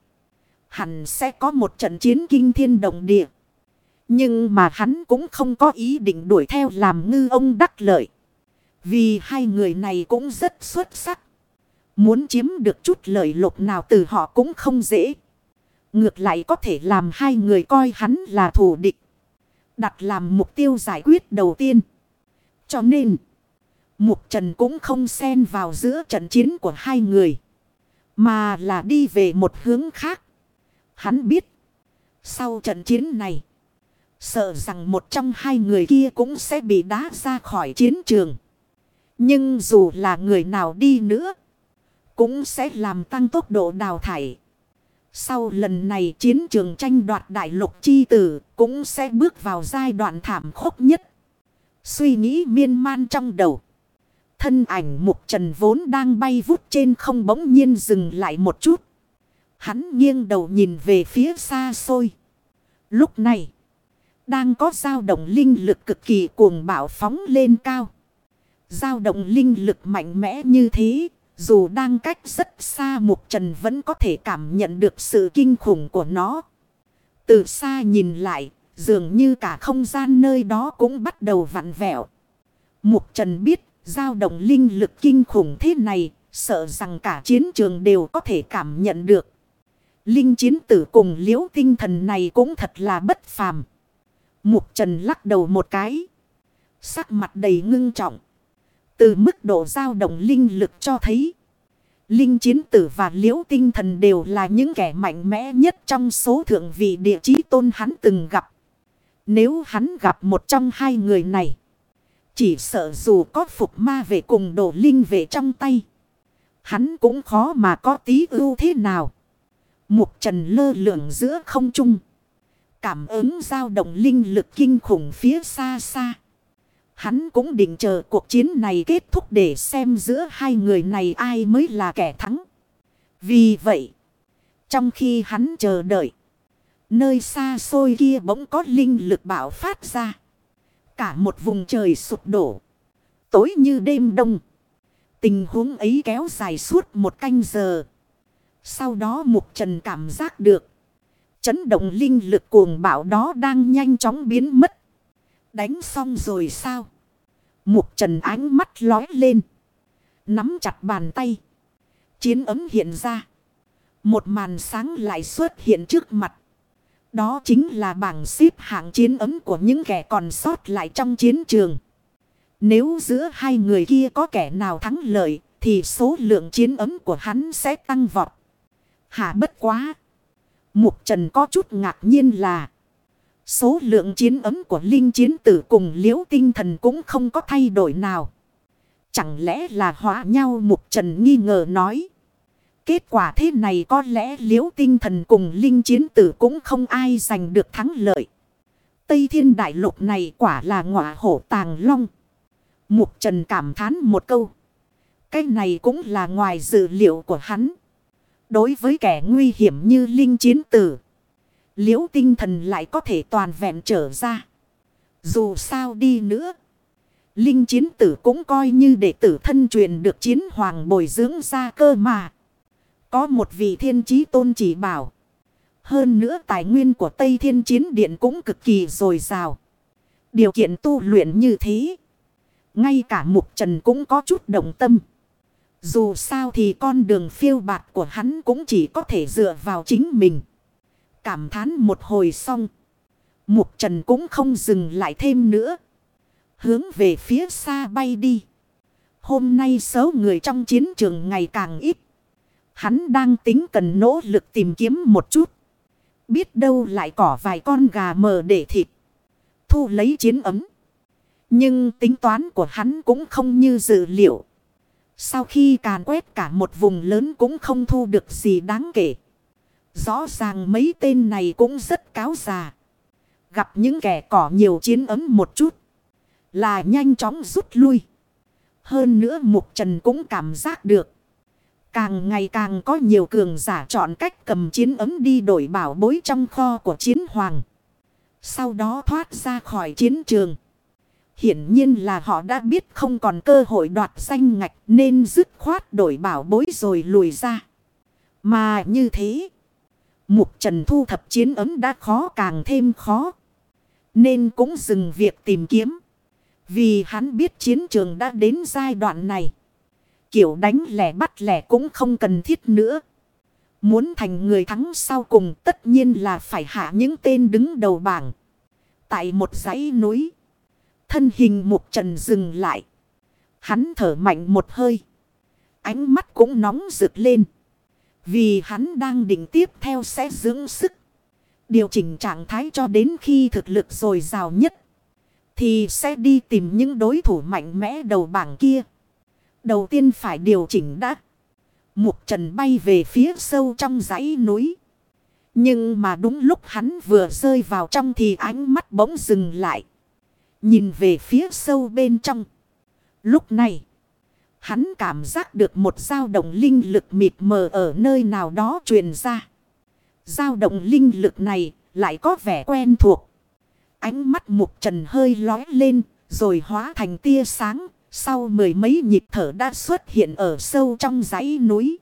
Hẳn sẽ có một trận chiến kinh thiên động địa. Nhưng mà hắn cũng không có ý định đuổi theo làm ngư ông đắc lợi. Vì hai người này cũng rất xuất sắc. Muốn chiếm được chút lợi lộc nào từ họ cũng không dễ. Ngược lại có thể làm hai người coi hắn là thù địch. Đặt làm mục tiêu giải quyết đầu tiên. Cho nên, Mục Trần cũng không xen vào giữa trận chiến của hai người. Mà là đi về một hướng khác. Hắn biết, sau trận chiến này, sợ rằng một trong hai người kia cũng sẽ bị đá ra khỏi chiến trường. Nhưng dù là người nào đi nữa. Cũng sẽ làm tăng tốc độ đào thải. Sau lần này chiến trường tranh đoạt đại lục chi tử. Cũng sẽ bước vào giai đoạn thảm khốc nhất. Suy nghĩ miên man trong đầu. Thân ảnh mục trần vốn đang bay vút trên không bỗng nhiên dừng lại một chút. Hắn nghiêng đầu nhìn về phía xa xôi. Lúc này. Đang có dao động linh lực cực kỳ cuồng bạo phóng lên cao dao động linh lực mạnh mẽ như thế, dù đang cách rất xa Mục Trần vẫn có thể cảm nhận được sự kinh khủng của nó. Từ xa nhìn lại, dường như cả không gian nơi đó cũng bắt đầu vặn vẹo. Mục Trần biết, Giao động linh lực kinh khủng thế này, sợ rằng cả chiến trường đều có thể cảm nhận được. Linh chiến tử cùng liễu tinh thần này cũng thật là bất phàm. Mục trần lắc đầu một cái. Sắc mặt đầy ngưng trọng. Từ mức độ dao động linh lực cho thấy. Linh chiến tử và liễu tinh thần đều là những kẻ mạnh mẽ nhất trong số thượng vị địa chí tôn hắn từng gặp. Nếu hắn gặp một trong hai người này. Chỉ sợ dù có phục ma về cùng đổ linh về trong tay. Hắn cũng khó mà có tí ưu thế nào. Mục trần lơ lượng giữa không trung. Cảm ứng dao động linh lực kinh khủng phía xa xa. Hắn cũng định chờ cuộc chiến này kết thúc để xem giữa hai người này ai mới là kẻ thắng. Vì vậy, trong khi hắn chờ đợi, nơi xa xôi kia bỗng có linh lực bạo phát ra. Cả một vùng trời sụp đổ, tối như đêm đông. Tình huống ấy kéo dài suốt một canh giờ. Sau đó Mục Trần cảm giác được. Chấn động linh lực cuồng bạo đó đang nhanh chóng biến mất. Đánh xong rồi sao? Mục trần ánh mắt lói lên. Nắm chặt bàn tay. Chiến ấm hiện ra. Một màn sáng lại xuất hiện trước mặt. Đó chính là bảng xếp hạng chiến ấm của những kẻ còn sót lại trong chiến trường. Nếu giữa hai người kia có kẻ nào thắng lợi, thì số lượng chiến ấm của hắn sẽ tăng vọt. Hả bất quá. Mục Trần có chút ngạc nhiên là Số lượng chiến ấm của linh chiến tử cùng liễu tinh thần cũng không có thay đổi nào. Chẳng lẽ là hóa nhau mục trần nghi ngờ nói. Kết quả thế này có lẽ liễu tinh thần cùng linh chiến tử cũng không ai giành được thắng lợi. Tây thiên đại lục này quả là ngọa hổ tàng long. Mục trần cảm thán một câu. Cái này cũng là ngoài dự liệu của hắn. Đối với kẻ nguy hiểm như linh chiến tử, liễu tinh thần lại có thể toàn vẹn trở ra. Dù sao đi nữa. Linh chiến tử cũng coi như đệ tử thân truyền được chiến hoàng bồi dưỡng ra cơ mà. Có một vị thiên trí tôn chỉ bảo. Hơn nữa tài nguyên của Tây Thiên Chiến Điện cũng cực kỳ dồi dào. Điều kiện tu luyện như thế. Ngay cả Mục Trần cũng có chút động tâm. Dù sao thì con đường phiêu bạt của hắn cũng chỉ có thể dựa vào chính mình. Cảm thán một hồi xong. Mục trần cũng không dừng lại thêm nữa. Hướng về phía xa bay đi. Hôm nay số người trong chiến trường ngày càng ít. Hắn đang tính cần nỗ lực tìm kiếm một chút. Biết đâu lại cỏ vài con gà mờ để thịt. Thu lấy chiến ấm. Nhưng tính toán của hắn cũng không như dự liệu. Sau khi càn quét cả một vùng lớn cũng không thu được gì đáng kể. Rõ ràng mấy tên này cũng rất cáo già. Gặp những kẻ cỏ nhiều chiến ấm một chút. Là nhanh chóng rút lui. Hơn nữa Mục Trần cũng cảm giác được. Càng ngày càng có nhiều cường giả chọn cách cầm chiến ấm đi đổi bảo bối trong kho của chiến hoàng. Sau đó thoát ra khỏi chiến trường. Hiển nhiên là họ đã biết không còn cơ hội đoạt danh ngạch nên dứt khoát đổi bảo bối rồi lùi ra. Mà như thế... Mục Trần thu thập chiến ấm đã khó càng thêm khó. Nên cũng dừng việc tìm kiếm. Vì hắn biết chiến trường đã đến giai đoạn này. Kiểu đánh lẻ bắt lẻ cũng không cần thiết nữa. Muốn thành người thắng sau cùng tất nhiên là phải hạ những tên đứng đầu bảng. Tại một dãy núi. Thân hình mục trần dừng lại. Hắn thở mạnh một hơi. Ánh mắt cũng nóng rực lên. Vì hắn đang định tiếp theo sẽ dưỡng sức. Điều chỉnh trạng thái cho đến khi thực lực dồi dào nhất. Thì sẽ đi tìm những đối thủ mạnh mẽ đầu bảng kia. Đầu tiên phải điều chỉnh đã. Mục trần bay về phía sâu trong dãy núi. Nhưng mà đúng lúc hắn vừa rơi vào trong thì ánh mắt bỗng dừng lại. Nhìn về phía sâu bên trong. Lúc này. Hắn cảm giác được một dao động linh lực mịt mờ ở nơi nào đó truyền ra. Dao động linh lực này lại có vẻ quen thuộc. Ánh mắt mục trần hơi lói lên, rồi hóa thành tia sáng. Sau mười mấy nhịp thở đã xuất hiện ở sâu trong dãy núi.